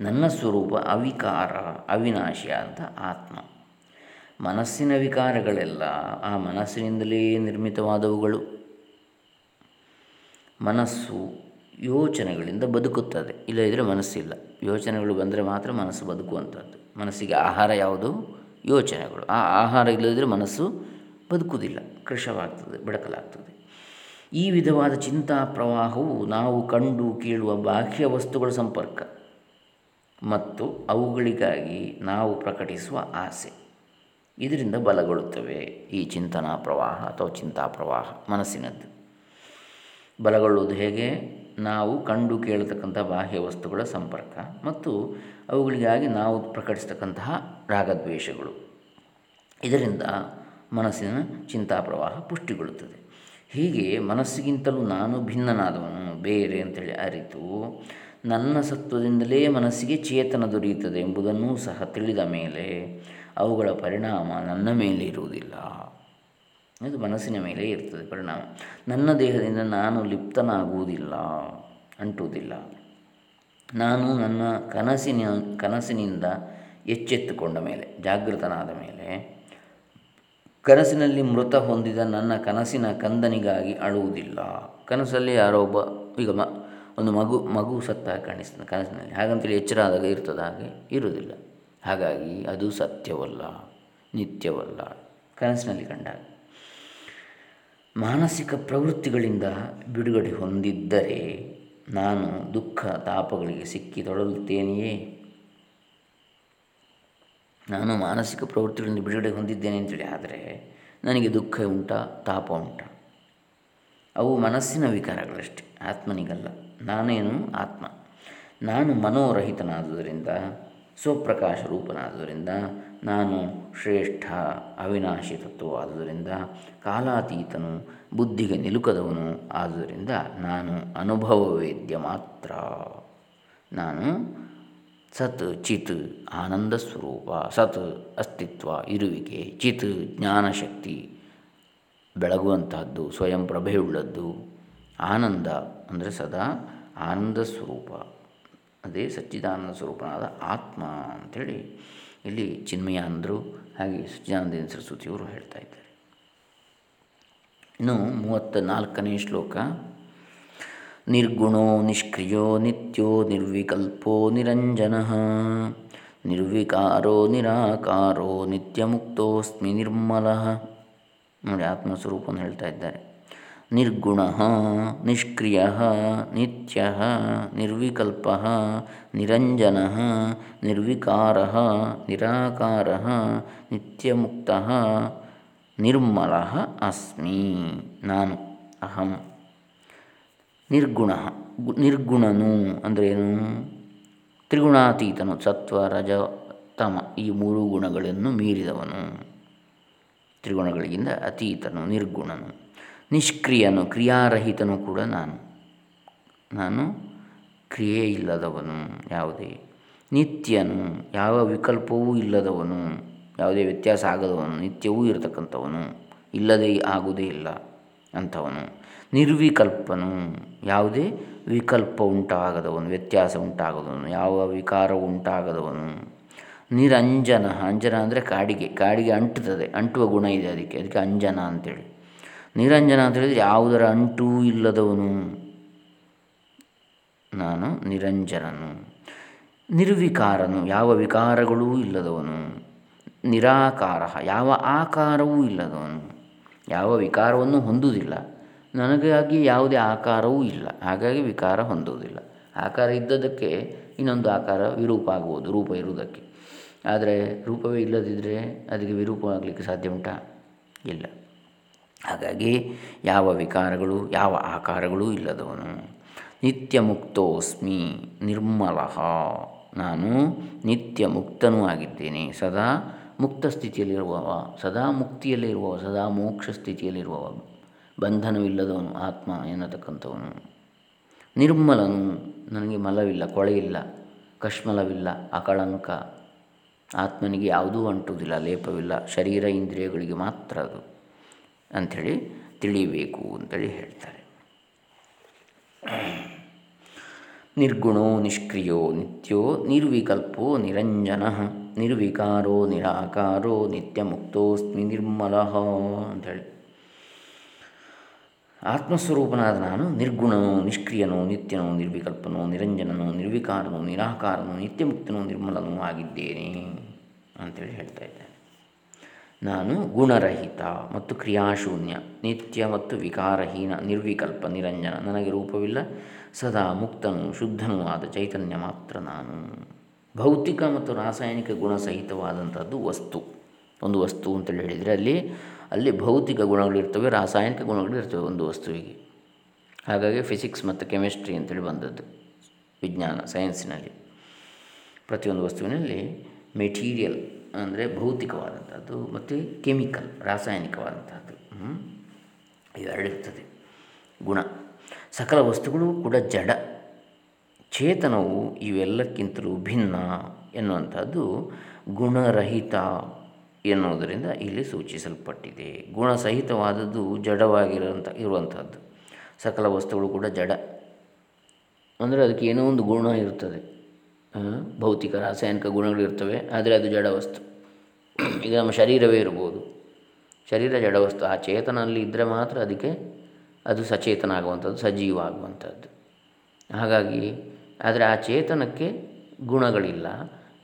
ನನ್ನ ಸ್ವರೂಪ ಅವಿಕಾರ, ಅವಿನಾಶಿ ಅಂತ ಆತ್ಮ. ಮನಸ್ಸಿನ ವಿಕಾರಗಳೆಲ್ಲ ಆ ಮನಸ್ಸಿನಿಂದಲೇ ನಿರ್ಮಿತವಾದವುಗಳು. ಮನಸ್ಸು ಯೋಚನೆಗಳಿಂದ ಬದುಕುತ್ತದೆ. ಇಲ್ಲದಿದ್ದರೆ ಮನಸ್ಸಿಲ್ಲ. ಯೋಚನೆಗಳು ಬಂದರೆ ಮಾತ್ರ ಮನಸ್ಸು ಬದುಕುವಂಥದ್ದು. ಮನಸ್ಸಿಗೆ ಆಹಾರ ಯಾವುದು? ಯೋಚನೆಗಳು. ಆ ಆಹಾರ ಇಲ್ಲದಿದ್ದರೆ ಮನಸ್ಸು ಬದುಕುವುದಿಲ್ಲ. ಕೃಶವಾಗ್ತದೆ ಬೆಳಕಲಾಗ್ತದೆ. ಈ ವಿಧವಾದ ಚಿಂತಾ ಪ್ರವಾಹವು ನಾವು ಕಂಡು ಕೇಳುವ ಬಾಹ್ಯ ವಸ್ತುಗಳ ಸಂಪರ್ಕ ಮತ್ತು ಅವುಗಳಿಗಾಗಿ ನಾವು ಪ್ರಕಟಿಸುವ ಆಸೆ. ಇದರಿಂದ ಬಲಗೊಳ್ಳುತ್ತವೆ ಈ ಚಿಂತನಾ ಪ್ರವಾಹ ಅಥವಾ ಚಿಂತಾ ಪ್ರವಾಹ ಮನಸ್ಸಿನದ್ದು. ಬಲಗೊಳ್ಳುವುದು ಹೇಗೆ? ನಾವು ಕಂಡು ಕೇಳತಕ್ಕಂಥ ಬಾಹ್ಯ ವಸ್ತುಗಳ ಸಂಪರ್ಕ ಮತ್ತು ಅವುಗಳಿಗಾಗಿ ನಾವು ಪ್ರಕಟಿಸ್ತಕ್ಕಂತಹ ರಾಗದ್ವೇಷಗಳು. ಇದರಿಂದ ಮನಸ್ಸಿನ ಚಿಂತಾ ಪ್ರವಾಹ ಪುಷ್ಟಿಗೊಳ್ಳುತ್ತದೆ. ಹೀಗೆ ಮನಸ್ಸಿಗಿಂತಲೂ ನಾನು ಭಿನ್ನನಾದವನು, ಬೇರೆ ಅಂತೇಳಿ ಅರಿತು ನನ್ನ ಸತ್ವದಿಂದಲೇ ಮನಸ್ಸಿಗೆ ಚೇತನ ದೊರೆಯುತ್ತದೆ ಎಂಬುದನ್ನು ಸಹ ತಿಳಿದ ಮೇಲೆ ಅವುಗಳ ಪರಿಣಾಮ ನನ್ನ ಮೇಲೆ ಇರುವುದಿಲ್ಲ. ಅದು ಮನಸ್ಸಿನ ಮೇಲೆ ಇರ್ತದೆ ಪರಿಣಾಮ. ನನ್ನ ದೇಹದಿಂದ ನಾನು ಲಿಪ್ತನಾಗುವುದಿಲ್ಲ, ಅಂಟುವುದಿಲ್ಲ. ನಾನು ನನ್ನ ಕನಸಿನ, ಕನಸಿನಿಂದ ಎಚ್ಚೆತ್ತುಕೊಂಡ ಮೇಲೆ, ಜಾಗೃತನಾದ ಮೇಲೆ, ಕನಸಿನಲ್ಲಿ ಮೃತ ಹೊಂದಿದ ನನ್ನ ಕನಸಿನ ಕಂದನಿಗಾಗಿ ಅಳುವುದಿಲ್ಲ. ಕನಸಲ್ಲಿ ಯಾರೋ ಒಬ್ಬ, ಈಗ ಮ, ಒಂದು ಮಗು ಮಗು ಸತ್ತ ಕಾಣಿಸ್ತದೆ ಕನಸಿನಲ್ಲಿ. ಹಾಗಂತೇಳಿ ಎಚ್ಚರ ಆದಾಗ ಇರ್ತದೆ ಹಾಗೆ ಇರುವುದಿಲ್ಲ. ಹಾಗಾಗಿ ಅದು ಸತ್ಯವಲ್ಲ, ನಿತ್ಯವಲ್ಲ. ಕನಸಿನಲ್ಲಿ ಕಂಡಾಗ. ಮಾನಸಿಕ ಪ್ರವೃತ್ತಿಗಳಿಂದ ಬಿಡುಗಡೆ ಹೊಂದಿದ್ದರೆ ನಾನು ದುಃಖ ತಾಪಗಳಿಗೆ ಸಿಕ್ಕಿ ತೊಡಲುತ್ತೇನೆಯೇ ನಾನು ಮಾನಸಿಕ ಪ್ರವೃತ್ತಿಗಳಿಂದ ಬಿಡುಗಡೆ ಹೊಂದಿದ್ದೇನೆ ಅಂತೇಳಿ ಆದರೆ ನನಗೆ ದುಃಖ ಉಂಟ, ತಾಪ ಉಂಟ. ಅವು ಮನಸ್ಸಿನ ವಿಕಾರಗಳಷ್ಟೇ, ಆತ್ಮನಿಗಲ್ಲ. ನಾನೇನು ಆತ್ಮ? ನಾನು ಮನೋರಹಿತನಾದುದರಿಂದ ಸ್ವಪ್ರಕಾಶ ರೂಪನಾದ್ದರಿಂದ ನಾನು ಶ್ರೇಷ್ಠ, ಅವಿನಾಶಿ ತತ್ವವಾದುದರಿಂದ, ಕಾಲಾತೀತನು, ಬುದ್ಧಿಗೆ ನಿಲುಕದವನು ಆದುದರಿಂದ ನಾನು ಅನುಭವ ವೇದ್ಯ ಮಾತ್ರ. ನಾನು ಸತ್ ಚಿತ್ ಆನಂದ ಸ್ವರೂಪ, ಸತ್ ಅಸ್ತಿತ್ವ ಇರುವಿಕೆ, ಚಿತ್ ಜ್ಞಾನಶಕ್ತಿ ಬೆಳಗುವಂತಹದ್ದು, ಸ್ವಯಂ ಪ್ರಭೆಯುಳ್ಳದ್ದು, ಆನಂದ ಅಂದರೆ ಸದಾ ಆನಂದ ಸ್ವರೂಪ. ಅದೇ ಸಚ್ಚಿದಾನಂದ ಸ್ವರೂಪನಾದ ಆತ್ಮ ಅಂಥೇಳಿ ಇಲ್ಲಿ ಚಿನ್ಮಯಾನಂದರು ಹಾಗೆ ಸಚ್ಚಿದಾನಂದ ಸರಸ್ವತಿಯವರು ಹೇಳ್ತಾ ಇದ್ದಾರೆ. ಇನ್ನು ಮೂವತ್ತ ನಾಲ್ಕನೇ ಶ್ಲೋಕ, ನಿರ್ಗುಣೋ ನಿಷ್ಕ್ರಿಯೋ ನಿತ್ಯೋ ನಿರ್ವಿಕಲ್ಪೋ ನಿರಂಜನ, ನಿರ್ವಿಕಾರೋ ನಿರಾಕಾರೋ ನಿತ್ಯ ಮುಕ್ತೋಸ್ಮಿ ನಿರ್ಮಲ. ನೋಡಿ ಆತ್ಮಸ್ವರೂಪವನ್ನು ಹೇಳ್ತಾ ಇದ್ದಾರೆ. ನಿರ್ಗುಣ, ನಿಷ್ಕ್ರಿಯ, ನಿತ್ಯ, ನಿರ್ವಿಕಲ್ಪ, ನಿರಂಜನ, ನಿರ್ವಿಕಾರ, ನಿರಾಕಾರ, ನಿತ್ಯಮುಕ್ತ, ನಿರ್ಮಲ ಅಸ್ಮಿ. ನಾನು, ಅಹಂ. ನಿರ್ಗುಣ ನಿರ್ಗುಣನು ಅಂದ್ರೇನು ತ್ರಿಗುಣಾತೀತನು, ಸತ್ವ, ರಜ, ತಮ ಈ ಮೂರು ಗುಣಗಳನ್ನು ಮೀರಿದವನು. ತ್ರಿಗುಣಗಳಿಗಿಂತ ಅತೀತನು, ನಿರ್ಗುಣನು. ನಿಷ್ಕ್ರಿಯನು, ಕ್ರಿಯಾರಹಿತನು ಕೂಡ ನಾನು. ನಾನು ಕ್ರಿಯೆ ಇಲ್ಲದವನು, ಯಾವುದೇ ನಿತ್ಯನು, ಯಾವ ವಿಕಲ್ಪವೂ ಇಲ್ಲದವನು, ಯಾವುದೇ ವ್ಯತ್ಯಾಸ ಆಗದವನು, ನಿತ್ಯವೂ ಇರತಕ್ಕಂಥವನು, ಇಲ್ಲದೇ ಆಗುವುದೇ ಇಲ್ಲ ಅಂಥವನು ನಿರ್ವಿಕಲ್ಪನು, ಯಾವುದೇ ವಿಕಲ್ಪ ಉಂಟಾಗದವನು, ವ್ಯತ್ಯಾಸ ಉಂಟಾಗದವನು, ಯಾವ ವಿಕಾರ ಉಂಟಾಗದವನು. ನಿರಂಜನ, ಅಂಜನ ಅಂದರೆ ಕಾಡಿಗೆ ಕಾಡಿಗೆ ಅಂಟುತ್ತದೆ, ಅಂಟುವ ಗುಣ ಇದೆ ಅದಕ್ಕೆ ಅದಕ್ಕೆ ಅಂಜನ ಅಂತೇಳಿ. ನಿರಂಜನ ಅಂತ ಹೇಳಿದರೆ ಯಾವುದರ ಅಂಟೂ ಇಲ್ಲದವನು. ನಾನು ನಿರಂಜನನು. ನಿರ್ವಿಕಾರನು, ಯಾವ ವಿಕಾರಗಳೂ ಇಲ್ಲದವನು. ನಿರಾಕಾರ ಯಾವ ಆಕಾರವೂ ಇಲ್ಲದವನು. ಯಾವ ವಿಕಾರವನ್ನು ಹೊಂದುವುದಿಲ್ಲ. ನನಗಾಗಿ ಯಾವುದೇ ಆಕಾರವೂ ಇಲ್ಲ. ಹಾಗಾಗಿ ವಿಕಾರ ಹೊಂದುವುದಿಲ್ಲ. ಆಕಾರ ಇದ್ದದಕ್ಕೆ ಇನ್ನೊಂದು ಆಕಾರ ವಿರೂಪ ಆಗ್ಬೋದು ರೂಪ ಇರುವುದಕ್ಕೆ. ಆದರೆ ರೂಪವೇ ಇಲ್ಲದಿದ್ದರೆ ಅದಕ್ಕೆ ವಿರೂಪ ಆಗಲಿಕ್ಕೆ ಸಾಧ್ಯ ಉಂಟಾ ಇಲ್ಲ. ಹಾಗಾಗಿ ಯಾವ ವಿಕಾರಗಳು, ಯಾವ ಆಕಾರಗಳು ಇಲ್ಲದವನು. ನಿತ್ಯ ಮುಕ್ತೋಸ್ಮಿ ನಿರ್ಮಲ. ನಾನು ನಿತ್ಯ ಮುಕ್ತನೂ ಆಗಿದ್ದೇನೆ. ಸದಾ ಮುಕ್ತ ಸ್ಥಿತಿಯಲ್ಲಿರುವವ, ಸದಾ ಮುಕ್ತಿಯಲ್ಲಿರುವವ, ಸದಾ ಮೋಕ್ಷ ಸ್ಥಿತಿಯಲ್ಲಿರುವವ. ಬಂಧನವಿಲ್ಲದವನು ಆತ್ಮ ಎನ್ನತಕ್ಕಂಥವನು. ನಿರ್ಮಲನು, ನನಗೆ ಮಲವಿಲ್ಲ, ಕೊಳೆಯಿಲ್ಲ, ಕಶ್ಮಲವಿಲ್ಲ, ಅಕಳಂಕ. ಆತ್ಮನಿಗೆ ಯಾವುದೂ ಅಂಟುವುದಿಲ್ಲ, ಲೇಪವಿಲ್ಲ, ಶರೀರ ಇಂದ್ರಿಯಗಳಿಗೆ ಮಾತ್ರ ಅದು. ಅಂಥೇಳಿ ತಿಳಿಬೇಕು ಅಂತೇಳಿ ಹೇಳ್ತಾರೆ. ನಿರ್ಗುಣೋ ನಿಷ್ಕ್ರಿಯೋ ನಿತ್ಯೋ ನಿರ್ವಿಕಲ್ಪೋ ನಿರಂಜನ ನಿರ್ವಿಕಾರೋ ನಿರಾಕಾರೋ ನಿತ್ಯ ಮುಕ್ತೋಸ್ಮಿ ನಿರ್ಮಲ ಅಂಥೇಳಿ ಆತ್ಮಸ್ವರೂಪನಾದ ನಾನು ನಿರ್ಗುಣನೋ ನಿಷ್ಕ್ರಿಯನೋ ನಿತ್ಯನೋ ನಿರ್ವಿಕಲ್ಪನೋ ನಿರಂಜನನೋ ನಿರ್ವಿಕಾರನೋ ನಿರಾಕಾರನೋ ನಿತ್ಯಮುಕ್ತನೋ ನಿರ್ಮಲನೋ ಆಗಿದ್ದೇನೆ ಅಂತೇಳಿ ಹೇಳ್ತಾ ಇದ್ದೇನೆ ನಾನು ಗುಣರಹಿತ ಮತ್ತು ಕ್ರಿಯಾಶೂನ್ಯ, ನಿತ್ಯ ಮತ್ತು ವಿಕಾರಹೀನ, ನಿರ್ವಿಕಲ್ಪ, ನಿರಂಜನ. ನನಗೆ ರೂಪವಿಲ್ಲ, ಸದಾ ಮುಕ್ತನು, ಶುದ್ಧನೂ ಆದ ಚೈತನ್ಯ ಮಾತ್ರ ನಾನು. ಭೌತಿಕ ಮತ್ತು ರಾಸಾಯನಿಕ ಗುಣಸಹಿತವಾದಂಥದ್ದು ವಸ್ತು. ಒಂದು ವಸ್ತು ಅಂತೇಳಿ ಹೇಳಿದರೆ ಅಲ್ಲಿ ಅಲ್ಲಿ ಭೌತಿಕ ಗುಣಗಳಿರ್ತವೆ ರಾಸಾಯನಿಕ ಗುಣಗಳು ಇರ್ತವೆ ಒಂದು ವಸ್ತುವಿಗೆ. ಹಾಗಾಗಿ ಫಿಸಿಕ್ಸ್ ಮತ್ತು ಕೆಮಿಸ್ಟ್ರಿ ಅಂತೇಳಿ ಬಂದದ್ದು, ವಿಜ್ಞಾನ, ಸೈನ್ಸಿನಲ್ಲಿ. ಪ್ರತಿಯೊಂದು ವಸ್ತುವಿನಲ್ಲಿ ಮೆಟೀರಿಯಲ್ ಅಂದರೆ ಭೌತಿಕವಾದಂಥದ್ದು ಮತ್ತು ಕೆಮಿಕಲ್, ರಾಸಾಯನಿಕವಾದಂಥದ್ದು. ಇವೆರಡಿರ್ತದೆ. ಗುಣ. ಸಕಲ ವಸ್ತುಗಳು ಕೂಡ ಜಡ. ಚೇತನವು ಇವೆಲ್ಲಕ್ಕಿಂತಲೂ ಭಿನ್ನ ಎನ್ನುವಂಥದ್ದು ಗುಣರಹಿತ ಎನ್ನುವುದರಿಂದ ಇಲ್ಲಿ ಸೂಚಿಸಲ್ಪಟ್ಟಿದೆ. ಗುಣಸಹಿತವಾದದ್ದು ಜಡವಾಗಿರುವಂಥ, ಇರುವಂಥದ್ದು. ಸಕಲ ವಸ್ತುಗಳು ಕೂಡ ಜಡ. ಅಂದರೆ ಅದಕ್ಕೆ ಏನೋ ಒಂದು ಗುಣ ಇರ್ತದೆ. ಭೌತಿಕ, ರಾಸಾಯನಿಕ ಗುಣಗಳಿರ್ತವೆ, ಆದರೆ ಅದು ಜಡವಸ್ತು ಈಗ ನಮ್ಮ ಶರೀರವೇ ಇರ್ಬೋದು. ಶರೀರ ಜಡವಸ್ತು ಆ ಚೇತನಲ್ಲಿ ಇದ್ದರೆ ಮಾತ್ರ ಅದಕ್ಕೆ ಅದು ಸಚೇತನ ಆಗುವಂಥದ್ದು, ಸಜೀವ ಆಗುವಂಥದ್ದು. ಹಾಗಾಗಿ, ಆದರೆ ಆ ಚೇತನಕ್ಕೆ ಗುಣಗಳಿಲ್ಲ,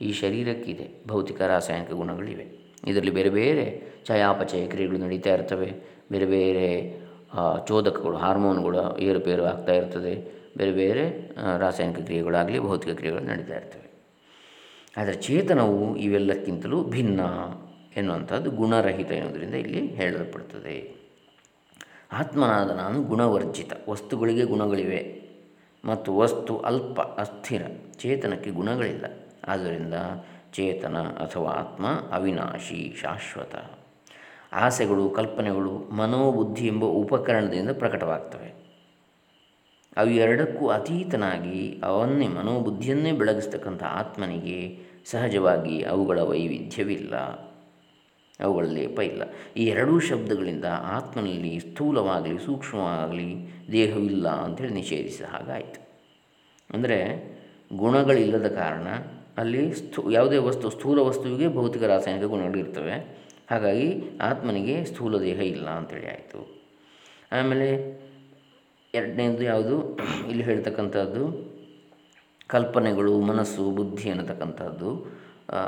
ಈ ಶರೀರಕ್ಕಿದೆ, ಭೌತಿಕ, ರಾಸಾಯನಿಕ ಗುಣಗಳಿವೆ. ಇದರಲ್ಲಿ ಬೇರೆ ಬೇರೆ ಚಯಾಪಚಯ ಕ್ರಿಯೆಗಳು ನಡೀತಾ ಇರ್ತವೆ, ಬೇರೆ ಬೇರೆ ಚೋದಕಗಳು, ಹಾರ್ಮೋನ್ಗಳು ಏರುಪೇರು ಆಗ್ತಾ ಇರ್ತದೆ ಬೇರೆ ಬೇರೆ ರಾಸಾಯನಿಕ ಕ್ರಿಯೆಗಳಾಗಲಿ ಭೌತಿಕ ಕ್ರಿಯೆಗಳು ನಡೀತಾ ಇರ್ತವೆ. ಆದರೆ ಚೇತನವು ಇವೆಲ್ಲಕ್ಕಿಂತಲೂ ಭಿನ್ನ ಎನ್ನುವಂಥದ್ದು ಗುಣರಹಿತ ಎನ್ನುವುದರಿಂದ ಇಲ್ಲಿ ಹೇಳಲ್ಪಡ್ತದೆ. ಆತ್ಮನಾದ ನಾನು ಗುಣವರ್ಜಿತ, ವಸ್ತುಗಳಿಗೆ ಗುಣಗಳಿವೆ ಮತ್ತು ವಸ್ತು ಅಲ್ಪ, ಅಸ್ಥಿರ, ಚೇತನಕ್ಕೆ ಗುಣಗಳಿಲ್ಲ. ಆದ್ದರಿಂದ ಚೇತನ ಅಥವಾ ಆತ್ಮ ಅವಿನಾಶಿ, ಶಾಶ್ವತ. ಆಸೆಗಳು, ಕಲ್ಪನೆಗಳು, ಮನೋಬುದ್ಧಿ ಎಂಬ ಉಪಕರಣದಿಂದ ಪ್ರಕಟವಾಗ್ತವೆ. ಅವು ಎರಡಕ್ಕೂ ಅತೀತನಾಗಿ ಅವನ್ನೇ ಮನೋಬುದ್ಧಿಯನ್ನೇ ಬೆಳಗಿಸ್ತಕ್ಕಂಥ ಆತ್ಮನಿಗೆ ಸಹಜವಾಗಿ ಅವುಗಳ ವೈವಿಧ್ಯವಿಲ್ಲ. ಅವುಗಳ ಲೇಪ ಇಲ್ಲ. ಈ ಎರಡೂ ಶಬ್ದಗಳಿಂದ ಆತ್ಮನಲ್ಲಿ ಸ್ಥೂಲವಾಗಲಿ, ಸೂಕ್ಷ್ಮವಾಗಲಿ ದೇಹವಿಲ್ಲ ಅಂಥೇಳಿ ನಿಷೇಧಿಸಿದ ಹಾಗಾಯಿತು. ಅಂದರೆ ಗುಣಗಳಿಲ್ಲದ ಕಾರಣ ಅಲ್ಲಿ ಸ್ಥೂ, ಯಾವುದೇ ವಸ್ತು, ಸ್ಥೂಲ ವಸ್ತುವಿಗೆ ಭೌತಿಕ ರಾಸಾಯನಿಕ ಗುಣಗಳಿರ್ತವೆ ಹಾಗಾಗಿ ಆತ್ಮನಿಗೆ ಸ್ಥೂಲ ದೇಹ ಇಲ್ಲ ಅಂತೇಳಿ ಆಯಿತು. ಆಮೇಲೆ ಎರಡನೇದು ಯಾವುದು? ಇಲ್ಲಿ ಹೇಳ್ತಕ್ಕಂಥದ್ದು ಕಲ್ಪನೆಗಳು, ಮನಸ್ಸು, ಬುದ್ಧಿ ಅನ್ನತಕ್ಕಂಥದ್ದು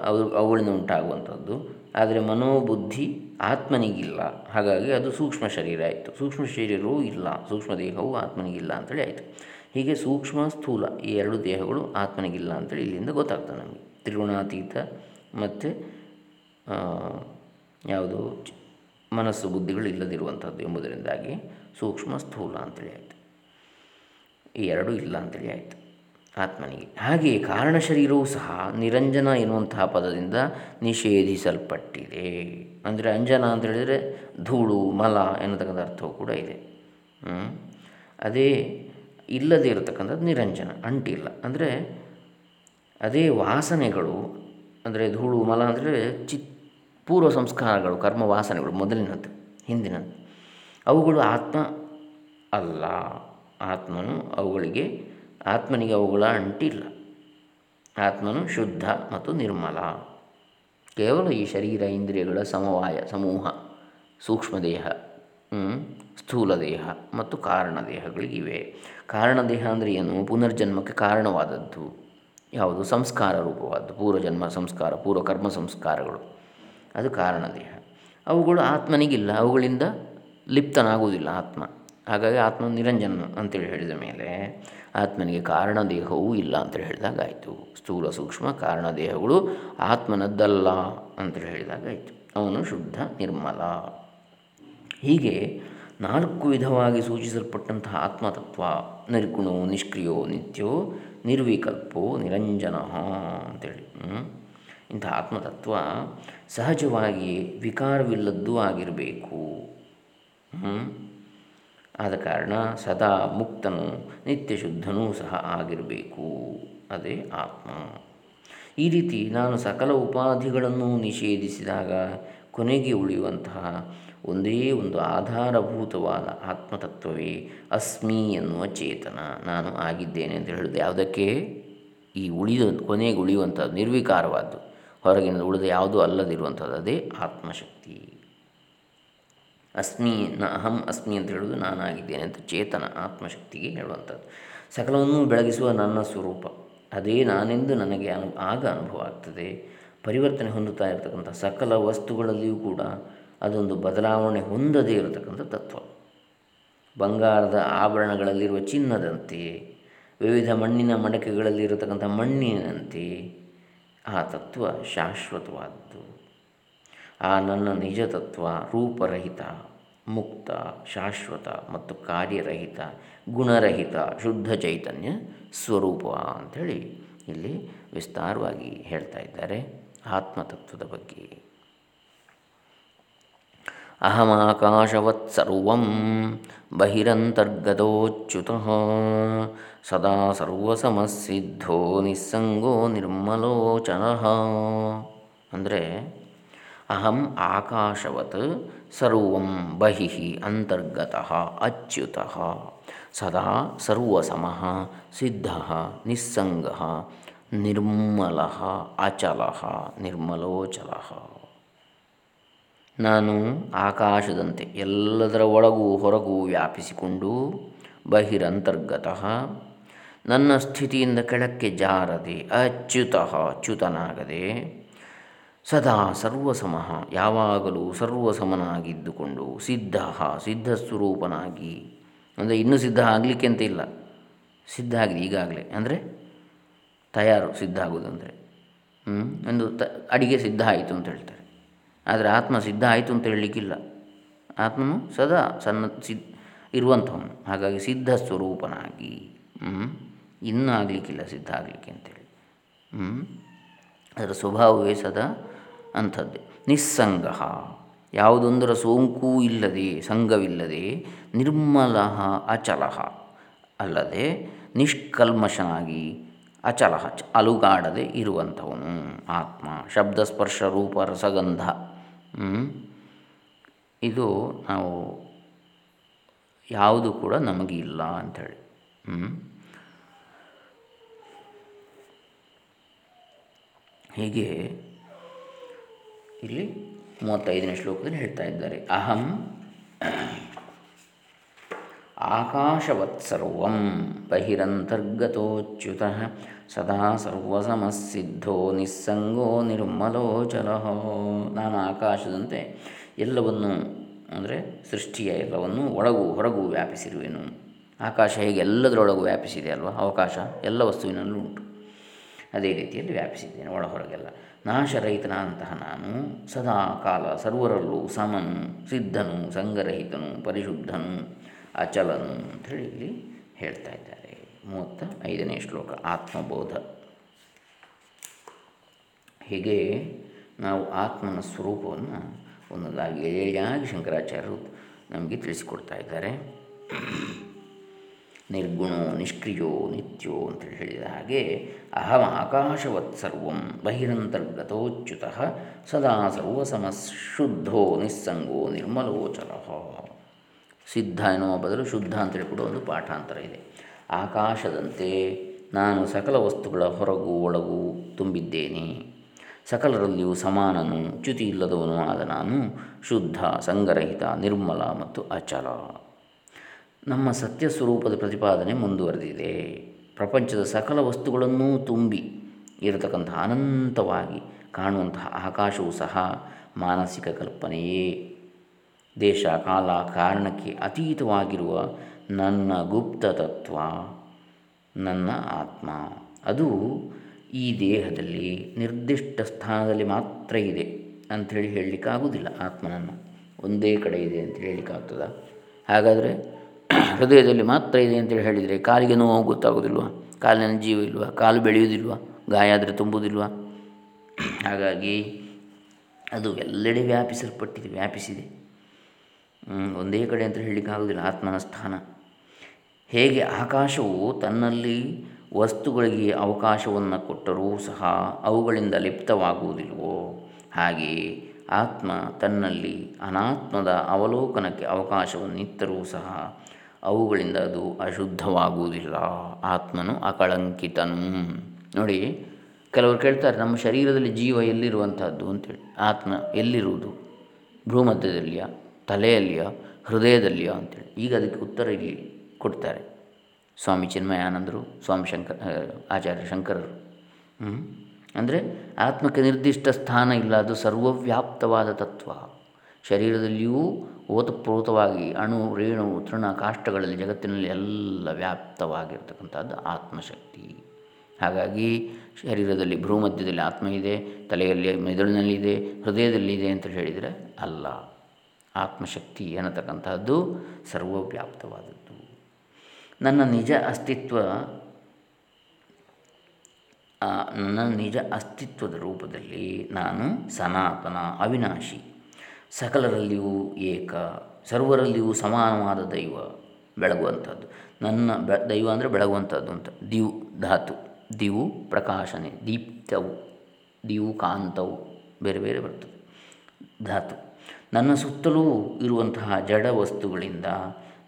ಅವು, ಅವುಗಳಿಂದ ಉಂಟಾಗುವಂಥದ್ದು. ಆದರೆ ಮನೋಬುದ್ಧಿ ಆತ್ಮನಿಗಿಲ್ಲ. ಹಾಗಾಗಿ ಅದು ಸೂಕ್ಷ್ಮ ಶರೀರ ಆಯಿತು. ಸೂಕ್ಷ್ಮ ಶರೀರವೂ ಇಲ್ಲ. ಸೂಕ್ಷ್ಮ ದೇಹವು ಆತ್ಮನಿಗಿಲ್ಲ ಅಂತೇಳಿ ಆಯಿತು. ಹೀಗೆ ಸೂಕ್ಷ್ಮ, ಸ್ಥೂಲ ಈ ಎರಡು ದೇಹಗಳು ಆತ್ಮನಿಗಿಲ್ಲ ಅಂತೇಳಿ ಇಲ್ಲಿಂದ ಗೊತ್ತಾಗ್ತದೆ ನಮಗೆ. ತ್ರಿಗುಣಾತೀತ ಮತ್ತು ಯಾವುದು? ಮನಸ್ಸು, ಬುದ್ಧಿಗಳು ಇಲ್ಲದಿರುವಂಥದ್ದು ಎಂಬುದರಿಂದಾಗಿ ಸೂಕ್ಷ್ಮ, ಸ್ಥೂಲ ಅಂತೇಳಿ ಆಯಿತು. ಈ ಎರಡೂ ಇಲ್ಲ ಅಂತೇಳಿ ಆಯಿತು. ಆತ್ಮನಿಗೆ. ಹಾಗೆಯೇ ಕಾರಣ ಶರೀರವೂ ಸಹ ನಿರಂಜನ ಎನ್ನುವಂತಹ ಪದದಿಂದ ನಿಷೇಧಿಸಲ್ಪಟ್ಟಿದೆ. ಅಂದರೆ ಅಂಜನ ಅಂತ ಹೇಳಿದರೆ ಧೂಳು, ಮಲ ಎನ್ನತಕ್ಕಂಥ ಅರ್ಥವೂ ಕೂಡ ಇದೆ. ಅದೇ ಇಲ್ಲದೇ ಇರತಕ್ಕಂಥದ್ದು ನಿರಂಜನ ಅಂಟಿಲ್ಲ ಅಂದರೆ ಅದೇ ವಾಸನೆಗಳು, ಅಂದರೆ ಧೂಳು, ಮಲ ಅಂದರೆ ಚಿತ್, ಪೂರ್ವ ಸಂಸ್ಕಾರಗಳು ಕರ್ಮ ವಾಸನೆಗಳು ಮೊದಲಿನದ್ದು ಹಿಂದಿನದ್ದು ಅವುಗಳು ಆತ್ಮ ಅಲ್ಲ. ಆತ್ಮನು ಅವುಗಳಿಗೆ, ಆತ್ಮನಿಗೆ ಅವುಗಳ ಅಂಟಿಲ್ಲ. ಆತ್ಮನು ಶುದ್ಧ ಮತ್ತು ನಿರ್ಮಲ. ಕೇವಲ ಈ ಶರೀರ ಇಂದ್ರಿಯಗಳ ಸಮವಾಯ, ಸಮೂಹ ಸೂಕ್ಷ್ಮ ದೇಹ ಸ್ಥೂಲ ದೇಹ ಮತ್ತು ಕಾರಣ ದೇಹಗಳಿಗಿವೆ ಕಾರಣ ದೇಹ ಅಂದರೆ ಏನು? ಪುನರ್ಜನ್ಮಕ್ಕೆ ಕಾರಣವಾದದ್ದು. ಯಾವುದು? ಸಂಸ್ಕಾರ ರೂಪವಾದ್ದು. ಪೂರ್ವಜನ್ಮ ಸಂಸ್ಕಾರ ಪೂರ್ವ ಕರ್ಮ ಸಂಸ್ಕಾರಗಳು. ಅದು ಕಾರಣ ದೇಹ ಅವುಗಳು ಆತ್ಮನಿಗಿಲ್ಲ. ಅವುಗಳಿಂದ ಲಿಪ್ತನಾಗುವುದಿಲ್ಲ ಆತ್ಮ. ಹಾಗಾಗಿ ಆತ್ಮ ನಿರಂಜನ ಅಂತೇಳಿ ಹೇಳಿದ ಮೇಲೆ ಆತ್ಮನಿಗೆ ಕಾರಣ ದೇಹವೂ ಇಲ್ಲ ಅಂತೇಳಿ ಹೇಳಿದಾಗಾಯಿತು. ಸ್ಥೂಲ ಸೂಕ್ಷ್ಮ ಕಾರಣ ದೇಹಗಳು ಆತ್ಮನದ್ದಲ್ಲ ಅಂತೇಳಿ ಹೇಳಿದಾಗಾಯಿತು. ಅವನು ಶುದ್ಧ, ನಿರ್ಮಲ. ಹೀಗೆ ನಾಲ್ಕು ವಿಧವಾಗಿ ಸೂಚಿಸಲ್ಪಟ್ಟಂತಹ ಆತ್ಮತತ್ವ, ನಿರ್ಗುಣೋ, ನಿಷ್ಕ್ರಿಯೋ, ನಿತ್ಯೋ, ನಿರ್ವಿಕಲ್ಪೋ, ನಿರಂಜನ ಅಂತೇಳಿ. ಇಂಥ ಆತ್ಮತತ್ವ ಸಹಜವಾಗಿ ವಿಕಾರವಿಲ್ಲದ್ದೂ ಆಗಿರಬೇಕು. ಆದ ಕಾರಣ ಸದಾ ಮುಕ್ತನು ನಿತ್ಯ ಶುದ್ಧನೂ ಸಹ ಆಗಿರಬೇಕು. ಅದೇ ಆತ್ಮ. ಈ ರೀತಿ ನಾನು ಸಕಲ ಉಪಾಧಿಗಳನ್ನು ನಿಷೇಧಿಸಿದಾಗ ಕೊನೆಗೆ ಉಳಿಯುವಂತಹ ಒಂದೇ ಒಂದು ಆಧಾರಭೂತವಾದ ಆತ್ಮತತ್ವವೇ ಅಸ್ಮಿ ಎನ್ನುವ ಚೇತನ. ನಾನು ಆಗಿದ್ದೇನೆ ಅಂತ ಹೇಳಿದೆ ಯಾವುದಕ್ಕೆ? ಈ ಉಳಿದ ಕೊನೆಗೆ ಉಳಿಯುವಂಥದ್ದು ನಿರ್ವಿಕಾರವಾದ್ದು. ಹೊರಗಿನ ಉಳಿದ ಯಾವುದೂ ಅಲ್ಲದಿರುವಂಥದ್ದು. ಅದೇ ಆತ್ಮಶಕ್ತಿ. ಅಸ್ಮಿ ನ ಅಹಂ ಅಸ್ಮಿ ಅಂತ ಹೇಳೋದು ನಾನಾಗಿದ್ದೇನೆ ಅಂತ ಚೇತನ ಆತ್ಮಶಕ್ತಿಗೆ ಹೇಳುವಂಥದ್ದು. ಸಕಲವನ್ನು ಬೆಳಗಿಸುವ ನನ್ನ ಸ್ವರೂಪ. ಅದೇ ನಾನೆಂದು ನನಗೆ ಅನು ಆಗ ಅನುಭವ ಆಗ್ತದೆ. ಪರಿವರ್ತನೆ ಹೊಂದುತ್ತಾ ಇರತಕ್ಕಂಥ ಸಕಲ ವಸ್ತುಗಳಲ್ಲಿಯೂ ಕೂಡ ಅದೊಂದು ಬದಲಾವಣೆ ಹೊಂದದೇ ಇರತಕ್ಕಂಥ ತತ್ವ. ಬಂಗಾರದ ಆಭರಣಗಳಲ್ಲಿರುವ ಚಿನ್ನದಂತೆ, ವಿವಿಧ ಮಣ್ಣಿನ ಮಡಕೆಗಳಲ್ಲಿರತಕ್ಕಂಥ ಮಣ್ಣಿನಂತೆ ಆ ತತ್ವ ಶಾಶ್ವತವಾದದ್ದು ಆ ನನ್ನ ನಿಜ ತತ್ವ ರೂಪರಹಿತ, ಮುಕ್ತ, ಶಾಶ್ವತ ಮತ್ತು ಕಾರ್ಯರಹಿತ, ಗುಣರಹಿತ, ಶುದ್ಧ ಚೈತನ್ಯ ಸ್ವರೂಪ ಅಂಥೇಳಿ ಇಲ್ಲಿ ವಿಸ್ತಾರವಾಗಿ ಹೇಳ್ತಾ ಇದ್ದಾರೆ ಆತ್ಮತತ್ವದ ಬಗ್ಗೆ. ಅಹಮಾಕಾಶವತ್ಸರ್ವಂ ಬಹಿರಂತರ್ಗತೋಚ್ಯುತ ಸದಾ ಸರ್ವಸಮಸಿದ್ಧೋ ನಿಸ್ಸಂಗೋ ನಿರ್ಮಲೋಚನ ಅಂದರೆ ಅಹಂ ಆಕಾಶವತ್ ಸರ್ವಂ ಬಹಿ ಅಂತರ್ಗತಃ ಅಚ್ಯುತಃ ಸದಾ ಸರ್ವಸಮ ಸಿದ್ಧ ನಿಸ್ಸಂಗ ನಿರ್ಮಲ ಅಚಲ ನಿರ್ಮಲೋಚಲ ನಾನು ಆಕಾಶದಂತೆ ಎಲ್ಲದರ ಒಳಗೂ ಹೊರಗೂ ವ್ಯಾಪಿಸಿಕೊಂಡು ಬಹಿರಂತರ್ಗತಃ ನನ್ನ ಸ್ಥಿತಿಯಿಂದ ಕೆಳಕ್ಕೆ ಜಾರದೆ ಅಚ್ಯುತಃ ಅಚ್ಯುತನಾಗದೆ ಸದಾ ಸರ್ವಸಮಃ, ಯಾವಾಗಲೂ ಸರ್ವಸಮನಾಗಿದ್ದುಕೊಂಡು ಸಿದ್ಧ ಸ್ವರೂಪನಾಗಿ ಅಂದರೆ ಇನ್ನೂ ಸಿದ್ಧ ಆಗಲಿಕ್ಕೆ ಅಂತ ಇಲ್ಲ. ಸಿದ್ಧ ಆಗಿದೆ ಈಗಾಗಲೇ. ಅಂದರೆ ತಯಾರು, ಸಿದ್ಧ ಆಗೋದು ಅಂದರೆ. ಒಂದು ತ, ಅಡಿಗೆ ಸಿದ್ಧ ಆಯಿತು ಅಂತ ಹೇಳ್ತಾರೆ. ಆದರೆ ಆತ್ಮ ಸಿದ್ಧ ಆಯಿತು ಅಂತ ಹೇಳಲಿಕ್ಕಿಲ್ಲ. ಆತ್ಮನು ಸದಾ ಸಣ್ಣ ಸಿದ್ಧ ಇರುವಂಥವನು. ಹಾಗಾಗಿ ಸಿದ್ಧ ಸ್ವರೂಪನಾಗಿ ಇನ್ನೂ ಆಗಲಿಕ್ಕಿಲ್ಲ, ಸಿದ್ಧ ಆಗಲಿಕ್ಕೆ ಅಂತೇಳಿ ಅದರ ಸ್ವಭಾವವೇ ಸದಾ ಅಂಥದ್ದೇ. ನಿಸ್ಸಂಗ. ಯಾವುದೊಂದರ ಸೋಂಕು ಇಲ್ಲದೆ ಸಂಘವಿಲ್ಲದೆ ನಿರ್ಮಲ ಅಚಲ. ಅಲ್ಲದೆ ನಿಷ್ಕಲ್ಮಶನಾಗಿ ಅಚಲ ಅಲುಗಾಡದೆ ಇರುವಂಥವನು ಆತ್ಮ. ಶಬ್ದ, ಸ್ಪರ್ಶ, ರೂಪ, ರಸಗಂಧ. ಇದು ನಾವು ಯಾವುದು ಕೂಡ ನಮಗೆ ಇಲ್ಲ ಅಂಥೇಳಿ ಹೀಗೆ ಇಲ್ಲಿ ಮೂವತ್ತೈದನೇ ಶ್ಲೋಕದಲ್ಲಿ ಹೇಳ್ತಾ ಇದ್ದಾರೆ. ಅಹಂ ಆಕಾಶವತ್ಸರ್ವಂ ಬಹಿರಂತರ್ಗತೋಚ್ಯುತ ಸದಾ ಸರ್ವಸಮಸ್ಸಿದ್ಧೋ ನಿಸ್ಸಂಗೋ ನಿರ್ಮಲೋಚಲ ನಾನು ಆಕಾಶದಂತೆ ಎಲ್ಲವನ್ನು, ಅಂದರೆ ಸೃಷ್ಟಿಯ ಎಲ್ಲವನ್ನು ಒಳಗೂ, ಹೊರಗೂ ವ್ಯಾಪಿಸಿರುವೆನು. ಆಕಾಶ ಹೇಗೆ ಎಲ್ಲದರೊಳಗೂ ವ್ಯಾಪಿಸಿದೆ ಅಲ್ವಾ? ಅವಕಾಶ ಎಲ್ಲ ವಸ್ತುವಿನಲ್ಲೂ ಉಂಟು. ಅದೇ ರೀತಿಯಲ್ಲಿ ವ್ಯಾಪಿಸಿದ್ದೇನೆ ಒಳ ಹೊರಗೆಲ್ಲ ನಾಶರಹಿತನಾದಂತಹ ನಾನು ಸದಾ ಕಾಲ ಸರ್ವರಲ್ಲೂ ಸಮನು ಸಿದ್ಧನು ಸಂಗರಹಿತನು ಪರಿಶುದ್ಧನು, ಅಚಲನು ಅಂಥೇಳಿ ಇಲ್ಲಿ ಹೇಳ್ತಾ ಇದ್ದಾರೆ. ಮೂವತ್ತ ಐದನೇ ಶ್ಲೋಕ, ಆತ್ಮಬೋಧ. ಹೀಗೆ ನಾವು ಆತ್ಮನ ಸ್ವರೂಪವನ್ನು ಒಂದೊಂದಾಗಿ ಹೇಳಿಯಾಗಿ ಶಂಕರಾಚಾರ್ಯರು ನಮಗೆ ತಿಳಿಸಿಕೊಡ್ತಾ ಇದ್ದಾರೆ. ನಿರ್ಗುಣೋ ನಿಷ್ಕ್ರಿಯೋ ನಿತ್ಯೋ ಅಂತ ಹೇಳಿದ ಹಾಗೆ ಅಹಂ ಆಕಾಶವತ್ ಸರ್ವಂ ಬಹಿರಂತರ್ಗತೋಚ್ಯುತ ಸದಾ ಸರ್ವಸಮಶುದ್ಧೋ ನಿಸ್ಸಂಗೋ ನಿರ್ಮಲೋಚಲ ಸಿದ್ಧ ಎನ್ನುವ ಬದಲು ಶುದ್ಧ ಅಂತೇಳಿ ಕೂಡ ಒಂದು ಪಾಠಾಂತರ ಇದೆ. ಆಕಾಶದಂತೆ ನಾನು ಸಕಲ ವಸ್ತುಗಳ ಹೊರಗೂ ಒಳಗೂ ತುಂಬಿದ್ದೇನೆ. ಸಕಲರಲ್ಲಿಯೂ ಸಮಾನನು, ಚ್ಯುತಿ ಇಲ್ಲದವನು ಆದ ನಾನು ಶುದ್ಧ ಸಂಗರಹಿತ ನಿರ್ಮಲ ಮತ್ತು ಅಚಲ. ನಮ್ಮ ಸತ್ಯ ಸ್ವರೂಪದ ಪ್ರತಿಪಾದನೆ ಮುಂದುವರೆದಿದೆ. ಪ್ರಪಂಚದ ಸಕಲ ವಸ್ತುಗಳನ್ನೂ ತುಂಬಿ ಇರತಕ್ಕಂಥ ಅನಂತವಾಗಿ ಕಾಣುವಂತಹ ಆಕಾಶವೂ ಸಹ ಮಾನಸಿಕ ಕಲ್ಪನೆಯೇ. ದೇಶ, ಕಾಲ, ಕಾರಣಕ್ಕೆ ಅತೀತವಾಗಿರುವ ನನ್ನ ಗುಪ್ತ ತತ್ವ, ನನ್ನ ಆತ್ಮ. ಅದು ಈ ದೇಹದಲ್ಲಿ ನಿರ್ದಿಷ್ಟ ಸ್ಥಾನದಲ್ಲಿ ಮಾತ್ರ ಇದೆ ಅಂಥೇಳಿ ಹೇಳಲಿಕ್ಕಾಗೋದಿಲ್ಲ ಆತ್ಮನನ್ನು. ಒಂದೇ ಕಡೆ ಇದೆ ಅಂತ ಹೇಳಲಿಕ್ಕಾಗ್ತದ? ಹಾಗಾದರೆ ಹೃದಯದಲ್ಲಿ ಮಾತ್ರ ಇದೆ ಅಂತೇಳಿ ಹೇಳಿದರೆ ಕಾಲಿಗೆ ನೋವು ಗೊತ್ತಾಗೋದಿಲ್ವ? ಕಾಲಿನ ಜೀವ ಇಲ್ವ? ಕಾಲು ಬೆಳೆಯುವುದಿಲ್ವ? ಗಾಯ ಆದರೆ ತುಂಬುವುದಿಲ್ವ? ಹಾಗಾಗಿ ಅದು ಎಲ್ಲೆಡೆ ವ್ಯಾಪಿಸಲ್ಪಟ್ಟಿದೆ, ವ್ಯಾಪಿಸಿದೆ. ಒಂದೇ ಕಡೆ ಅಂತ ಹೇಳಲಿಕ್ಕಾಗೋದಿಲ್ಲ ಆತ್ಮನ ಸ್ಥಾನ ಹೇಗೆ ಆಕಾಶವು ತನ್ನಲ್ಲಿ ವಸ್ತುಗಳಿಗೆ ಅವಕಾಶವನ್ನು ಕೊಟ್ಟರೂ ಸಹ ಅವುಗಳಿಂದ ಲಿಪ್ತವಾಗುವುದಿಲ್ವೋ? ಹಾಗೆಯೇ ಆತ್ಮ ತನ್ನಲ್ಲಿ ಅನಾತ್ಮದ ಅವಲೋಕನಕ್ಕೆ ಅವಕಾಶವನ್ನಿತ್ತರೂ ಸಹ ಅವುಗಳಿಂದ ಅದು ಅಶುದ್ಧವಾಗುವುದಿಲ್ಲ. ಆತ್ಮನು ಅಕಳಂಕಿತನು. ನೋಡಿ, ಕೆಲವರು ಕೇಳ್ತಾರೆ, ನಮ್ಮ ಶರೀರದಲ್ಲಿ ಜೀವ ಎಲ್ಲಿರುವಂಥದ್ದು ಅಂತೇಳಿ. ಆತ್ಮ ಎಲ್ಲಿರುವುದು? ಭ್ರೂಮಧ್ಯದಲ್ಲಿಯ ತಲೆಯಲ್ಲಿಯ? ಹೃದಯದಲ್ಲಿಯ ಅಂತೇಳಿ. ಈಗ ಅದಕ್ಕೆ ಉತ್ತರ ಇಲ್ಲಿ ಕೊಡ್ತಾರೆ ಸ್ವಾಮಿ ಚಿನ್ಮಯಾನಂದರು, ಸ್ವಾಮಿ ಶಂಕರ ಆಚಾರ್ಯ ಶಂಕರರು. ಅಂದರೆ ಆತ್ಮಕ್ಕೆ ನಿರ್ದಿಷ್ಟ ಸ್ಥಾನ ಇಲ್ಲ, ಅದು ಸರ್ವವ್ಯಾಪ್ತವಾದ ತತ್ವ. ಶರೀರದಲ್ಲಿಯೂ ಓತಪ್ರೋತವಾಗಿ ಅಣು, ರೇಣು, ತೃಣ ಕಾಷ್ಟಗಳಲ್ಲಿ ಜಗತ್ತಿನಲ್ಲಿ ಎಲ್ಲ ವ್ಯಾಪ್ತವಾಗಿರ್ತಕ್ಕಂಥದ್ದು ಆತ್ಮಶಕ್ತಿ. ಹಾಗಾಗಿ ಶರೀರದಲ್ಲಿ ಭ್ರೂಮಧ್ಯದಲ್ಲಿ ಆತ್ಮ ಇದೆ, ತಲೆಯಲ್ಲಿ ಮೆದುಳಿನಲ್ಲಿದೆ, ಹೃದಯದಲ್ಲಿದೆ ಅಂತ ಹೇಳಿದರೆ ಅಲ್ಲ. ಆತ್ಮಶಕ್ತಿ ಅನ್ನತಕ್ಕಂಥದ್ದು ಸರ್ವವ್ಯಾಪ್ತವಾದದ್ದು. ನನ್ನ ನಿಜ ಅಸ್ತಿತ್ವ ನನ್ನ ನಿಜ ಅಸ್ತಿತ್ವದ ರೂಪದಲ್ಲಿ ನಾನು ಸನಾತನ ಅವಿನಾಶಿ. ಸಕಲರಲ್ಲಿಯೂ ಏಕ, ಸರ್ವರಲ್ಲಿಯೂ ಸಮಾನವಾದ ದೈವ ಬೆಳಗುವಂಥದ್ದು. ನನ್ನ ಬೆ, ದೈವ ಅಂದರೆ ಬೆಳಗುವಂಥದ್ದು ಅಂತ. ದಿವು, ಧಾತು. ದಿವು, ಪ್ರಕಾಶನೆ. ದೀಪ್ತವು. ದಿವು, ಕಾಂತವು. ಬೇರೆ ಬೇರೆ ಬರ್ತದೆ. ಧಾತು. ನನ್ನ ಸುತ್ತಲೂ ಇರುವಂತಹ ಜಡ ವಸ್ತುಗಳಿಂದ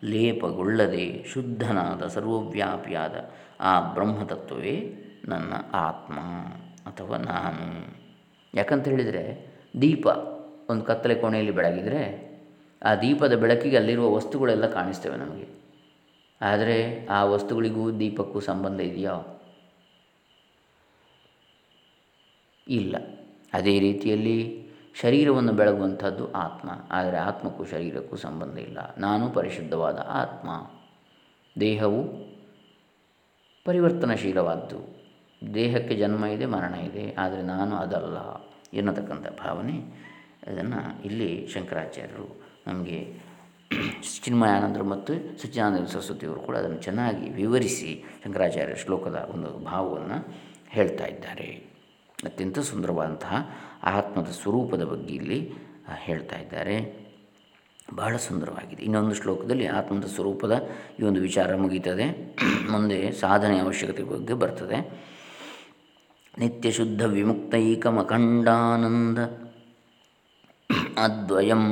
ಲೇಪಗೊಳ್ಳದೆ ಶುದ್ಧನಾದ, ಸರ್ವವ್ಯಾಪಿಯಾದ ಆ ಬ್ರಹ್ಮತತ್ವವೇ ನನ್ನ ಆತ್ಮ ಅಥವಾ ನಾನು. ಯಾಕಂತ ಹೇಳಿದರೆ ದೀಪ ಒಂದು ಕತ್ತಲೆ ಕೋಣೆಯಲ್ಲಿ ಬೆಳಗಿದರೆ ಆ ದೀಪದ ಬೆಳಕಿಗೆ ಅಲ್ಲಿರುವ ವಸ್ತುಗಳೆಲ್ಲ ಕಾಣಿಸ್ತವೆ ನಮಗೆ. ಆದರೆ ಆ ವಸ್ತುಗಳಿಗೂ ದೀಪಕ್ಕೂ ಸಂಬಂಧ ಇದೆಯಾ? ಇಲ್ಲ. ಅದೇ ರೀತಿಯಲ್ಲಿ ಶರೀರವನ್ನು ಬೆಳಗುವಂಥದ್ದು ಆತ್ಮ. ಆದರೆ ಆತ್ಮಕ್ಕೂ ಶರೀರಕ್ಕೂ ಸಂಬಂಧ ಇಲ್ಲ. ನಾನು ಪರಿಶುದ್ಧವಾದ ಆತ್ಮ. ದೇಹವು ಪರಿವರ್ತನಶೀಲವಾದ್ದು. ದೇಹಕ್ಕೆ ಜನ್ಮ ಇದೆ, ಮರಣ ಇದೆ. ಆದರೆ ನಾನು ಅದಲ್ಲ ಎನ್ನತಕ್ಕಂಥ ಭಾವನೆ ಅದನ್ನು ಇಲ್ಲಿ ಶಂಕರಾಚಾರ್ಯರು ನಮಗೆ ಚಿನ್ಮಯಾನಂದರು ಮತ್ತು ಸಚ್ಚಿದಾನಂದ ಸರಸ್ವತಿಯವರು ಕೂಡ ಅದನ್ನು ಚೆನ್ನಾಗಿ ವಿವರಿಸಿ ಶಂಕರಾಚಾರ್ಯ ಶ್ಲೋಕದ ಒಂದು ಭಾವವನ್ನು ಹೇಳ್ತಾ ಇದ್ದಾರೆ. ಅತ್ಯಂತ ಸುಂದರವಾದಂತಹ ಆತ್ಮದ ಸ್ವರೂಪದ ಬಗ್ಗೆ ಇಲ್ಲಿ ಹೇಳ್ತಾ ಇದ್ದಾರೆ. ಬಹಳ ಸುಂದರವಾಗಿದೆ. ಇನ್ನೊಂದು ಶ್ಲೋಕದಲ್ಲಿ ಆತ್ಮದ ಸ್ವರೂಪದ ಈ ಒಂದು ವಿಚಾರ ಮುಗೀತದೆ. ಮುಂದೆ ಸಾಧನೆ ಅವಶ್ಯಕತೆ ಬಗ್ಗೆ ಬರ್ತದೆ. ನಿತ್ಯ ಶುದ್ಧ ವಿಮುಕ್ತೈಕಮಖಂಡಾನಂದ ಅದ್ವಯಂ.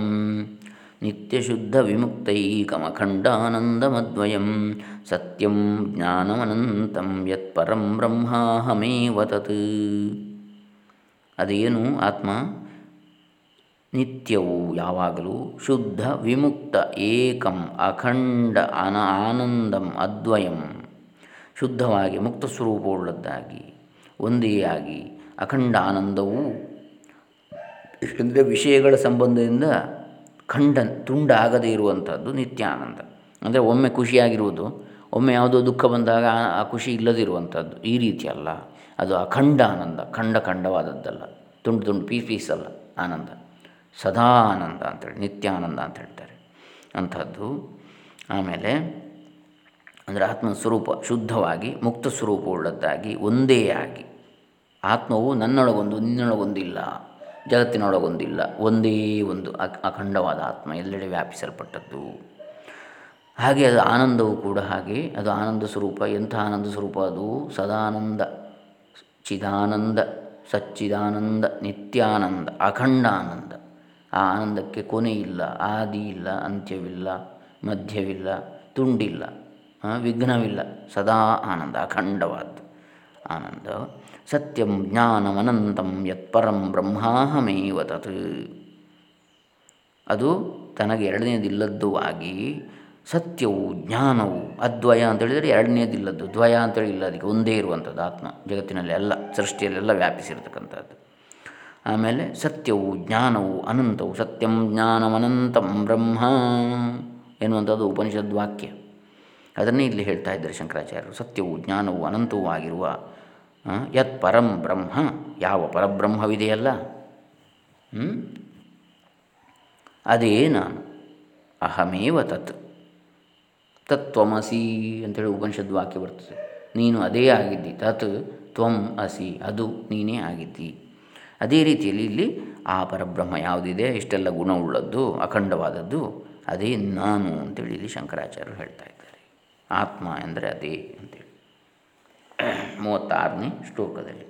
ವಿಮುಕ್ತೈಕಮಖಂಡಾನಂದಮದ್ವಯಂ ಸತ್ಯಂ ಜ್ಞಾನಮನಂತಂ ಯತ್ಪರಂ ಬ್ರಹ್ಮಾಹಮೇವ ತತ್. ಅದೇನು ಆತ್ಮ? ನಿತ್ಯವೂ ಯಾವಾಗಲೂ ಶುದ್ಧ ವಿಮುಕ್ತ ಏಕಂ ಅಖಂಡ ಅನ ಆನಂದಂ ಅದ್ವಯಂ. ಶುದ್ಧವಾಗಿ ಮುಕ್ತ ಸ್ವರೂಪವುಳ್ಳದ್ದಾಗಿ, ಒಂದೇ ಆಗಿ ಅಖಂಡ ಆನಂದವು ಏಕೆಂದರೆ ವಿಷಯಗಳ ಸಂಬಂಧದಿಂದ ಖಂಡ ತುಂಡಾಗದೇ ಇರುವಂಥದ್ದು ನಿತ್ಯ ಆನಂದ ಅಂದರೆ ಒಮ್ಮೆ ಖುಷಿಯಾಗಿರುವುದು ಒಮ್ಮೆ ಯಾವುದೋ ದುಃಖ ಬಂದಾಗ ಆ ಖುಷಿ ಇಲ್ಲದಿರುವಂಥದ್ದು ಈ ರೀತಿ ಅಲ್ಲ. ಅದು ಅಖಂಡ ಆನಂದ ಖಂಡ ಖಂಡವಾದದ್ದಲ್ಲ. ತುಂಡು ತುಂಡು ಪೀಸ್ ಪೀಸ್ ಅಲ್ಲ ಆನಂದ. ಸದಾ ಆನಂದ ಅಂತೇಳಿ ನಿತ್ಯ ಆನಂದ ಅಂತ ಹೇಳ್ತಾರೆ. ಅಂಥದ್ದು. ಆಮೇಲೆ ಅಂದರೆ ಆತ್ಮ ಸ್ವರೂಪ ಶುದ್ಧವಾಗಿ, ಮುಕ್ತ ಸ್ವರೂಪವುಳ್ಳದ್ದಾಗಿ ಒಂದೇ ಆಗಿ. ಆತ್ಮವು ನನ್ನೊಳಗೊಂದು, ನಿನ್ನೊಳಗೊಂದಿಲ್ಲ. ಜಗತ್ತಿನೊಳಗೊಂದಿಲ್ಲ. ಒಂದೇ ಒಂದು ಅಖಂಡವಾದ ಆತ್ಮ ಎಲ್ಲೆಡೆ ವ್ಯಾಪಿಸಲ್ಪಟ್ಟದ್ದು. ಹಾಗೆ ಅದು ಆನಂದವು ಕೂಡ ಹಾಗೆ, ಅದು ಆನಂದ ಸ್ವರೂಪ, ಎಂಥ ಆನಂದ ಸ್ವರೂಪ ಅದು? ಸದಾನಂದ, ಚಿದಾನಂದ, ಸಚ್ಚಿದಾನಂದ, ನಿತ್ಯಾನಂದ ಅಖಂಡ ಆನಂದ ಆ ಆನಂದಕ್ಕೆ ಕೊನೆ ಇಲ್ಲ, ಆದಿ ಇಲ್ಲ, ಅಂತ್ಯವಿಲ್ಲ, ಮಧ್ಯವಿಲ್ಲ, ತುಂಡಿಲ್ಲ ವಿಘ್ನವಿಲ್ಲ, ಸದಾ ಆನಂದ, ಅಖಂಡವಾದ ಆನಂದ. ಸತ್ಯಂ ಜ್ಞಾನಮನಂತಂ ಯತ್ಪರಂ ಬ್ರಹ್ಮಾಹಮೇವ ತತ್. ಅದು ತನಗೆ ಎರಡನೇದಿಲ್ಲದ್ದು ಆಗಿ ಸತ್ಯವು ಜ್ಞಾನವು ಅದ್ವಯ ಅಂತೇಳಿದರೆ ಎರಡನೇದಿಲ್ಲದ್ದು, ದ್ವಯ ಅಂತೇಳಿ ಇಲ್ಲ, ಅದಕ್ಕೆ ಒಂದೇ ಇರುವಂಥದ್ದು ಆತ್ಮ, ಜಗತ್ತಿನಲ್ಲಿ ಎಲ್ಲ, ಸೃಷ್ಟಿಯಲ್ಲೆಲ್ಲ ವ್ಯಾಪಿಸಿರ್ತಕ್ಕಂಥದ್ದು. ಆಮೇಲೆ ಸತ್ಯವು ಜ್ಞಾನವು ಅನಂತವು, ಸತ್ಯಂ ಜ್ಞಾನಮನಂತಂ ಬ್ರಹ್ಮ ಎನ್ನುವಂಥದ್ದು ಉಪನಿಷದ್ವಾಕ್ಯ. ಅದನ್ನೇ ಇಲ್ಲಿ ಹೇಳ್ತಾ ಇದ್ದಾರೆ ಶಂಕರಾಚಾರ್ಯರು, ಸತ್ಯವು ಜ್ಞಾನವು ಅನಂತವೂ ಆಗಿರುವ ಯತ್ ಪರಂ ಬ್ರಹ್ಮ. ಯಾವ ಪರಬ್ರಹ್ಮವಿದೆಯಲ್ಲ? ಅದೇ ನಾನು. ಅಹಮೇವ ತತ್. ತತ್ವಮಸಿ ಅಂತೇಳಿ ಉಪನಿಷದ್ ವಾಕ್ಯ ಬರ್ತದೆ. ನೀನು ಅದೇ ಆಗಿದ್ದಿ. ತತ್ ತ್ವಂ ಅಸಿ. ಅದು ನೀನೇ ಆಗಿದ್ದಿ. ಅದೇ ರೀತಿಯಲ್ಲಿ ಇಲ್ಲಿ ಆ ಪರಬ್ರಹ್ಮ ಯಾವುದಿದೆ? ಇಷ್ಟೆಲ್ಲ ಗುಣವುಳ್ಳದ್ದು, ಅಖಂಡವಾದದ್ದು, ಅದೇ ನಾನು ಅಂತೇಳಿ ಇಲ್ಲಿ ಶಂಕರಾಚಾರ್ಯರು ಹೇಳ್ತಾ ಇದ್ದಾರೆ. ಆತ್ಮ ಅಂದರೆ ಅದೇ ಅಂತೇಳಿ. ಮೂವತ್ತಾರನೇ ಶ್ಲೋಕದಲ್ಲಿ.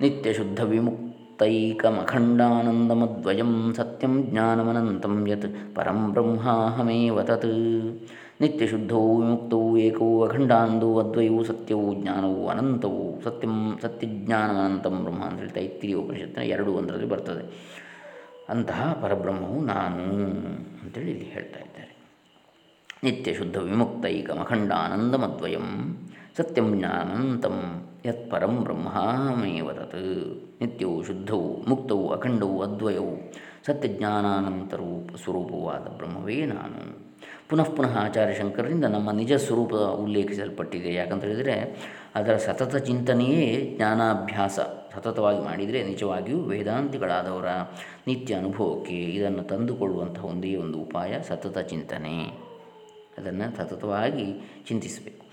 ನಿತ್ಯ ಶುದ್ಧ ವಿಮುಕ್ತೈಕಮಖಂಡಾನಂದಮದ್ವಯಂ ಸತ್ಯಂ ಜ್ಞಾನಮನಂತಂ ಯತ್ ಪರಂ ಬ್ರಹ್ಮಾಹಮೇವ ತತ್. ನಿತ್ಯಶುದ್ಧೌ ವಿಮುಕ್ತೌ ಏಕೌ ಅಖಂಡಾನಂದೌ ಅದ್ವಯವು ಸತ್ಯವು ಜ್ಞಾನವು ಅನಂತವು ಸತ್ಯಂ ಸತ್ಯಜ್ಞಾನಮನಂತಂ ಬ್ರಹ್ಮ ಅಂತ ಹೇಳ್ತಾ ಇತ್ತಿರಿ ಉಪನಿಷತ್ತಿನ ಎರಡು ಒಂದರಲ್ಲಿ ಬರ್ತದೆ. ಅಂತಹ ಪರಬ್ರಹ್ಮವು ನಾನು ಅಂತೇಳಿ ಇಲ್ಲಿ ಹೇಳ್ತಾ ಇದ್ದಾರೆ. ನಿತ್ಯ ಶುದ್ಧ ವಿಮುಕ್ತೈಕಮಖಂಡಾನಂದಮದ್ವಯಂ ಸತ್ಯಂ ಜ್ಞಾನಂತಂ ಯತ್ ಪರಂ ಬ್ರಹ್ಮಮೇವ ತತ್ ನಿತ್ಯವು ಶುದ್ಧವು ಮುಕ್ತವು ಅಖಂಡವು ಅದ್ವಯವು ಸತ್ಯಜ್ಞಾನಾನಂತರೂ ಸ್ವರೂಪವಾದ ಬ್ರಹ್ಮವೇ ನಾನು ಪುನಃ ಪುನಃ ಆಚಾರ್ಯ ಶಂಕರರಿಂದ ನಮ್ಮ ನಿಜ ಸ್ವರೂಪ ಉಲ್ಲೇಖಿಸಲ್ಪಟ್ಟಿದೆ. ಯಾಕಂತ ಹೇಳಿದರೆ, ಅದರ ಸತತ ಚಿಂತನೆಯೇ ಜ್ಞಾನಾಭ್ಯಾಸ. ಸತತವಾಗಿ ಮಾಡಿದರೆ ನಿಜವಾಗಿಯೂ ವೇದಾಂತಿಗಳಾದವರ ನಿತ್ಯ ಅನುಭವಕ್ಕೆ ಇದನ್ನು ತಂದುಕೊಳ್ಳುವಂತಹ ಒಂದೇ ಒಂದು ಉಪಾಯ ಸತತ ಚಿಂತನೆ. ಅದನ್ನು ಸತತವಾಗಿ ಚಿಂತಿಸಬೇಕು.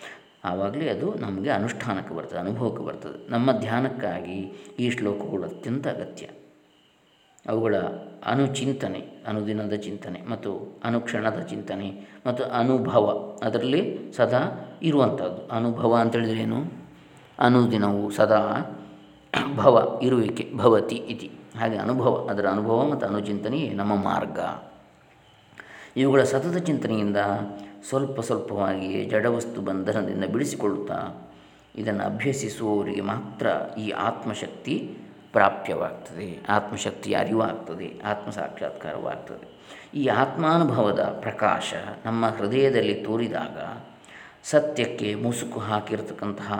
ಆವಾಗಲೇ ಅದು ನಮಗೆ ಅನುಷ್ಠಾನಕ್ಕೆ ಬರ್ತದೆ, ಅನುಭವಕ್ಕೆ ಬರ್ತದೆ. ನಮ್ಮ ಧ್ಯಾನಕ್ಕಾಗಿ ಈ ಶ್ಲೋಕಗಳು ಅತ್ಯಂತ ಅಗತ್ಯ. ಅವುಗಳ ಅನುಚಿಂತನೆ, ಅನುದಿನದ ಚಿಂತನೆ ಮತ್ತು ಅನುಕ್ಷಣದ ಚಿಂತನೆ ಮತ್ತು ಅನುಭವ ಅದರಲ್ಲಿ ಸದಾ ಇರುವಂಥದ್ದು. ಅನುಭವ ಅಂತೇಳಿದ್ರೇನು ಅನುದಿನವು ಸದಾ ಭವ ಇರುವಿಕೆ ಭವತಿ ಇತಿ. ಹಾಗೆ ಅನುಭವ, ಅದರ ಅನುಭವ ಮತ್ತು ಅನುಚಿಂತನೆಯೇ ನಮ್ಮ ಮಾರ್ಗ. ಇವುಗಳ ಸತತ ಚಿಂತನೆಯಿಂದ ಸ್ವಲ್ಪ ಸ್ವಲ್ಪವಾಗಿಯೇ ಜಡವಸ್ತು ಬಂಧನದಿಂದ ಬಿಡಿಸಿಕೊಳ್ಳುತ್ತಾ ಇದನ್ನು ಅಭ್ಯಸಿಸುವವರಿಗೆ ಮಾತ್ರ ಈ ಆತ್ಮಶಕ್ತಿ ಪ್ರಾಪ್ಯವಾಗ್ತದೆ. ಆತ್ಮಶಕ್ತಿಯ ಅರಿವಾಗ್ತದೆ ಆತ್ಮ ಸಾಕ್ಷಾತ್ಕಾರವಾಗ್ತದೆ ಈ ಆತ್ಮಾನುಭವದ ಪ್ರಕಾಶ ನಮ್ಮ ಹೃದಯದಲ್ಲಿ ತೋರಿದಾಗ ಸತ್ಯಕ್ಕೆ ಮುಸುಕು ಹಾಕಿರತಕ್ಕಂತಹ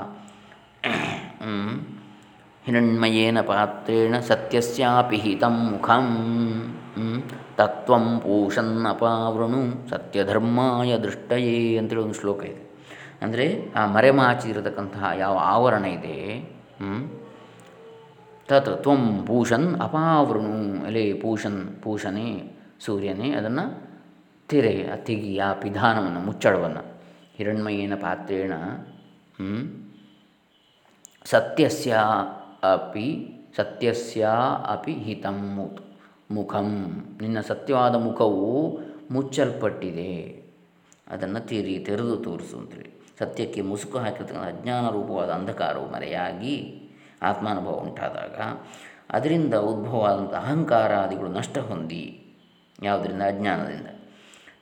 ಹಿರಣ್ಮಯೇನ ಪಾತ್ರೇಣ ಸತ್ಯಸ್ಯಾಪಿ ಹಿತಂ ಮುಖಂ ತತ್ವಂ ಪೂಷನ್ನಪಾವೃಣು ಸತ್ಯಧರ್ಮಾಯ ದೃಷ್ಟಯೇ ಅಂತೇಳಿ ಒಂದು ಶ್ಲೋಕ ಇದೆ. ಅಂದರೆ ಆ ಮರೆಮಾಚಿರತಕ್ಕಂತಹ ಯಾವ ಆವರಣ ಇದೆ ತತ್ ತ್ವಂ ಪೂಷನ್ ಅಪಾವೃಣು ಅಲೆ ಪೂಷನ್ ಪೂಷನೆ ಸೂರ್ಯನೇ, ಅದನ್ನು ತೆರೆ, ತೆಗಿ ಆ ಪಿಧಾನವನ್ನು ಮುಚ್ಚಳವನ್ನು, ಹಿರಣ್ಮಯೇನ ಪಾತ್ರೇಣ ಸತ್ಯಸ್ಯ ಅಪಿ ಸತ್ಯಸ್ಯ ಅಪಿ ಹಿತಂ ಮುಖಂ. ನಿನ್ನ ಸತ್ಯವಾದ ಮುಖವು ಮುಚ್ಚಲ್ಪಟ್ಟಿದೆ. ಅದನ್ನು ತೀರಿ, ತೆರೆದು ತೋರಿಸು ಅಂತೇಳಿ. ಸತ್ಯಕ್ಕೆ ಮುಸುಕು ಹಾಕಿರ್ತಕ್ಕಂಥ ಅಜ್ಞಾನ ರೂಪವಾದ ಅಂಧಕಾರವು ಮರೆಯಾಗಿ ಆತ್ಮಾನುಭವ ಉಂಟಾದಾಗ ಅದರಿಂದ ಉದ್ಭವವಾದಂಥ ಅಹಂಕಾರಾದಿಗಳು ನಷ್ಟ ಹೊಂದಿ, ಯಾವುದರಿಂದ? ಅಜ್ಞಾನದಿಂದ.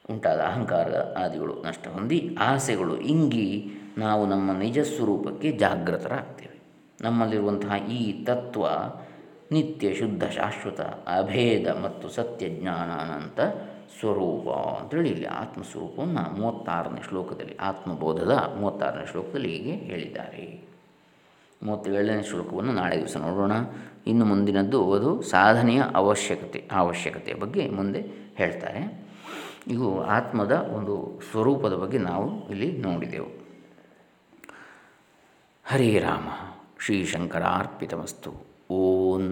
ಉಂಟಾದ ಅಹಂಕಾರ ಆದಿಗಳು ನಷ್ಟ ಹೊಂದಿ, ಆಸೆಗಳು ಇಂಗಿ ನಾವು ನಮ್ಮ ನಿಜ ಸ್ವರೂಪಕ್ಕೆ ಜಾಗೃತರಾಗ್ತೇವೆ. ನಮ್ಮಲ್ಲಿರುವಂತಹ ಈ ತತ್ವ ನಿತ್ಯ ಶುದ್ಧ ಶಾಶ್ವತ ಅಭೇದ ಮತ್ತು ಸತ್ಯ ಜ್ಞಾನಾನಂತ ಸ್ವರೂಪ ಅಂತೇಳಿ ಇಲ್ಲಿ ಆತ್ಮಸ್ವರೂಪವನ್ನು ಮೂವತ್ತಾರನೇ ಶ್ಲೋಕದಲ್ಲಿ, ಆತ್ಮಬೋಧದ ಮೂವತ್ತಾರನೇ ಶ್ಲೋಕದಲ್ಲಿ ಹೀಗೆ ಹೇಳಿದ್ದಾರೆ. ಮೂವತ್ತೇಳನೇ ಶ್ಲೋಕವನ್ನು ನಾಳೆ ದಿವಸ ನೋಡೋಣ. ಇನ್ನು ಮುಂದಿನದ್ದು ಅದು ಸಾಧನೆಯ ಅವಶ್ಯಕತೆ ಅವಶ್ಯಕತೆಯ ಬಗ್ಗೆ ಮುಂದೆ ಹೇಳ್ತಾರೆ. ಇವು ಆತ್ಮದ ಒಂದು ಸ್ವರೂಪದ ಬಗ್ಗೆ ನಾವು ಇಲ್ಲಿ ನೋಡಿದೆವು. ಹರೇ ರಾಮ, ಶ್ರೀ ಶಂಕರಾರ್ಪಿತಮಸ್ತು ಓಂ